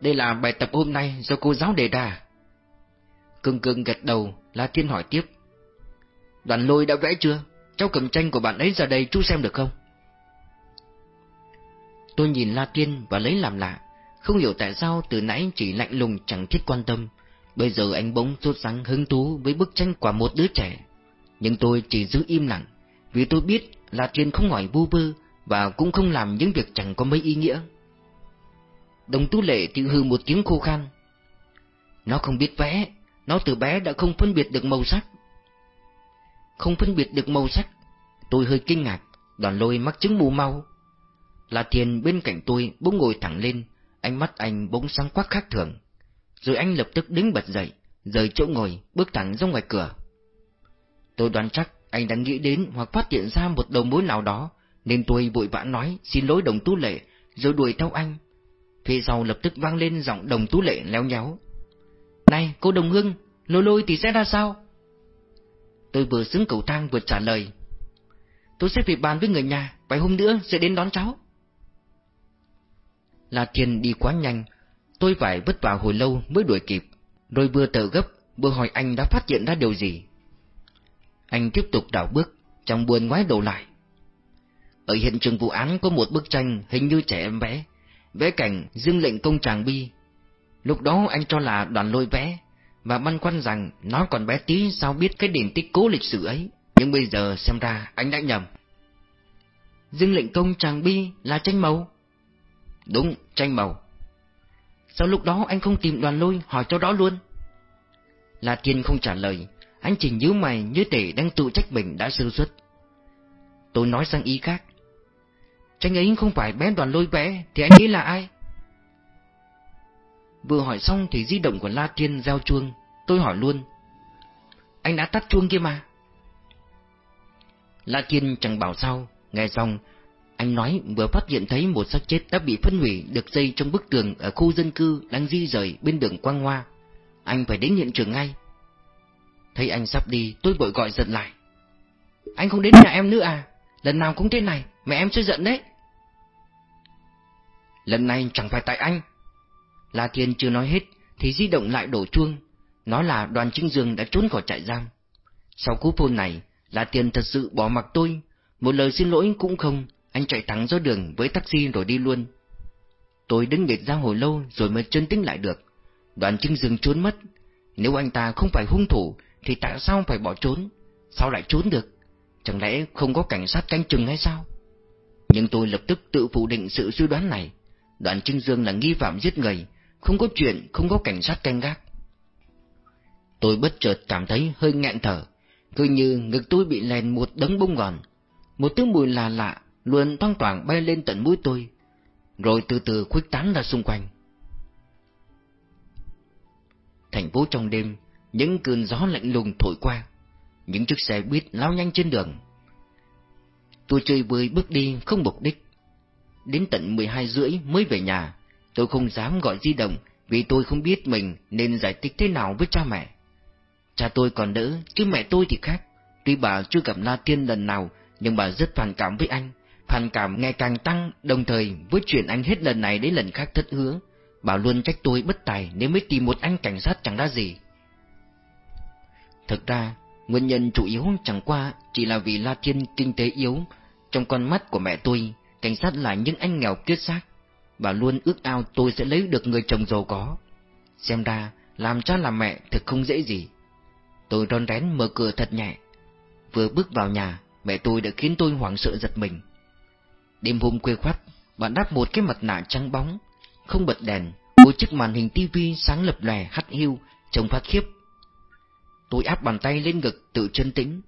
Đây là bài tập hôm nay do cô giáo đề ra. Cưng cưng gật đầu, La Tiên hỏi tiếp. Đoàn lôi đã vẽ chưa? Cháu cầm tranh của bạn ấy ra đây chú xem được không? Tôi nhìn La Tiên và lấy làm lạ, không hiểu tại sao từ nãy chỉ lạnh lùng chẳng thiết quan tâm. Bây giờ anh bỗng sốt sắng hứng thú với bức tranh của một đứa trẻ. Nhưng tôi chỉ giữ im lặng, vì tôi biết La Tiên không hỏi vu vơ và cũng không làm những việc chẳng có mấy ý nghĩa. Đồng tú lệ thì hư một tiếng khô khan. Nó không biết vẽ, nó từ bé đã không phân biệt được màu sắc. Không phân biệt được màu sắc, tôi hơi kinh ngạc, đoàn lôi mắc chứng mù mau. La Thiên bên cạnh tôi bỗng ngồi thẳng lên, ánh mắt anh bỗng sáng quắc khác thường. Rồi anh lập tức đứng bật dậy, rời chỗ ngồi, bước thẳng ra ngoài cửa. Tôi đoán chắc anh đã nghĩ đến hoặc phát hiện ra một đầu mối nào đó, nên tôi vội vã nói xin lỗi đồng tú lệ, rồi đuổi theo anh. Phía sau lập tức vang lên giọng đồng tú lệ léo nhéo. Này, cô đồng hương, lôi lôi thì sẽ ra sao? Tôi vừa xứng cầu thang vừa trả lời. Tôi sẽ về bàn với người nhà, vài hôm nữa sẽ đến đón cháu. La Thiên đi quá nhanh, tôi phải vất vả hồi lâu mới đuổi kịp, rồi vừa tờ gấp, vừa hỏi anh đã phát hiện ra điều gì. Anh tiếp tục đảo bước, trong buồn ngoái đầu lại. Ở hiện trường vụ án có một bức tranh hình như trẻ em vẽ, vẽ cảnh dương lệnh công tràng bi. Lúc đó anh cho là đoàn lôi vẽ, và băn khoăn rằng nó còn bé tí sao biết cái điển tích cố lịch sử ấy, nhưng bây giờ xem ra anh đã nhầm. Dương lệnh công tràng bi là tranh màu? Đúng, tranh màu. Sao lúc đó anh không tìm đoàn lôi hỏi cho đó luôn? La Thiên không trả lời, anh chỉ nhíu mày như thể đang tự trách mình đã sơ suất. Tôi nói sang ý khác. Tranh ấy không phải bé đoàn lôi vẽ thì anh nghĩ là ai? Vừa hỏi xong thì di động của La Thiên giao chuông, tôi hỏi luôn. Anh đã tắt chuông kia mà. La Thiên chẳng bảo sao, nghe xong, anh nói vừa phát hiện thấy một xác chết đã bị phân hủy được dây trong bức tường ở khu dân cư đang di rời bên đường Quang Hoa. Anh phải đến hiện trường ngay. Thấy anh sắp đi, tôi vội gọi giật lại. Anh không đến nhà em nữa à? Lần nào cũng thế này, mẹ em sẽ giận đấy. Lần này chẳng phải tại anh. La Thiên chưa nói hết, thì di động lại đổ chuông. Nó là đoàn Trinh Dương đã trốn khỏi trại giam. Sau cú phôn này, La Thiên thật sự bỏ mặc tôi. Một lời xin lỗi cũng không, anh chạy thẳng ra đường với taxi rồi đi luôn. Tôi đứng nghịch ra hồi lâu rồi mới chân tính lại được. Đoàn Trinh Dương trốn mất. Nếu anh ta không phải hung thủ, thì tại sao phải bỏ trốn? Sao lại trốn được? Chẳng lẽ không có cảnh sát canh chừng hay sao? Nhưng tôi lập tức tự phủ định sự suy đoán này. Đoàn Trinh Dương là nghi phạm giết người, không có chuyện không có cảnh sát canh gác. Tôi bất chợt cảm thấy hơi nghẹn thở, cứ như ngực tôi bị lèn một đống bông gòn. Một thứ mùi lạ lạ luôn thoang thoảng bay lên tận mũi tôi, rồi từ từ khuếch tán ra xung quanh. Thành phố trong đêm, những cơn gió lạnh lùng thổi qua, những chiếc xe buýt lao nhanh trên đường. Tôi chơi bơi bước đi không mục đích. Đến tận 12 rưỡi mới về nhà, tôi không dám gọi di động vì tôi không biết mình nên giải thích thế nào với cha mẹ. Cha tôi còn đỡ, chứ mẹ tôi thì khác. Tuy bà chưa gặp La Tiên lần nào, nhưng bà rất phản cảm với anh. Phản cảm ngày càng tăng, đồng thời với chuyện anh hết lần này đến lần khác thất hứa. bảo luôn trách tôi bất tài nếu mới tìm một anh cảnh sát chẳng ra gì. Thực ra, nguyên nhân chủ yếu chẳng qua chỉ là vì La Thiên kinh tế yếu. Trong con mắt của mẹ tôi, cảnh sát là những anh nghèo kiết xác. Bà luôn ước ao tôi sẽ lấy được người chồng giàu có. Xem ra, làm cha làm mẹ thật không dễ gì. Tôi rón rén mở cửa thật nhẹ. Vừa bước vào nhà, mẹ tôi đã khiến tôi hoảng sợ giật mình. Đêm hôm khuya khoắt, bạn đắp một cái mặt nạ trắng bóng, không bật đèn, một chiếc màn hình tivi sáng lập lòe hắt hiu, trông phát khiếp. Tôi áp bàn tay lên ngực tự chân tĩnh.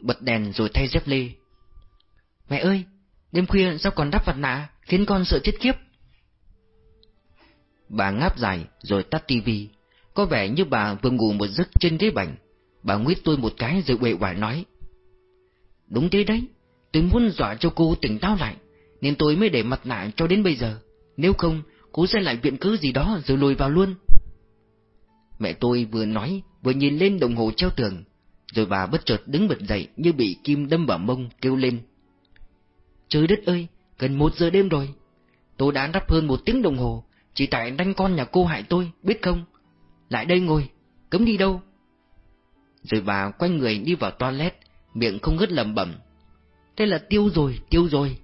Bật đèn rồi thay dép lê. Mẹ ơi, đêm khuya sao còn đắp mặt nạ, khiến con sợ chết khiếp. Bà ngáp dài rồi tắt tivi. Có vẻ như bà vừa ngủ một giấc trên ghế bành. Bà nguyết tôi một cái rồi quệ quải nói. Đúng thế đấy, tôi muốn dọa cho cô tỉnh táo lại, nên tôi mới để mặt nạ cho đến bây giờ. Nếu không, cô sẽ lại viện cớ gì đó rồi lùi vào luôn. Mẹ tôi vừa nói vừa nhìn lên đồng hồ treo tường, rồi bà bất chợt đứng bật dậy như bị kim đâm vào mông kêu lên. Trời đất ơi, gần một giờ đêm rồi. Tôi đã đắp hơn một tiếng đồng hồ, chỉ tại đánh con nhà cô hại tôi, biết không? Lại đây ngồi, cấm đi đâu? Rồi bà quay người đi vào toilet, miệng không ngớt lầm bẩm. Thế là tiêu rồi, tiêu rồi.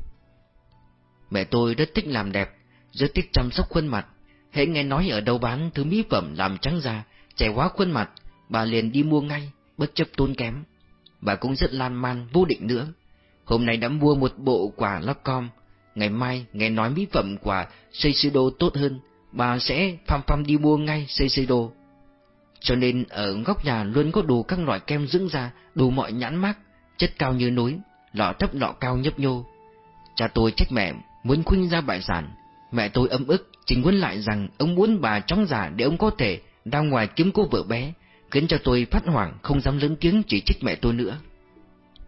Mẹ tôi rất thích làm đẹp, rất thích chăm sóc khuôn mặt. Hễ nghe nói ở đâu bán thứ mỹ phẩm làm trắng da, trẻ hóa khuôn mặt, bà liền đi mua ngay, bất chấp tốn kém. Bà cũng rất lan man, vô định nữa. Hôm nay đã mua một bộ quả Lacom, ngày mai nghe nói mỹ phẩm quả Shiseido tốt hơn, bà sẽ pham pham đi mua ngay Shiseido. Cho nên ở góc nhà luôn có đủ các loại kem dưỡng da, đủ mọi nhãn mát chất cao như núi, lọ thấp lọ cao nhấp nhô. Cha tôi trách mẹ muốn khuynh ra bại sản, mẹ tôi âm ức, chỉ muốn lại rằng ông muốn bà chóng giả để ông có thể ra ngoài kiếm cô vợ bé, khiến cho tôi phát hoảng không dám lớn tiếng chỉ trích mẹ tôi nữa.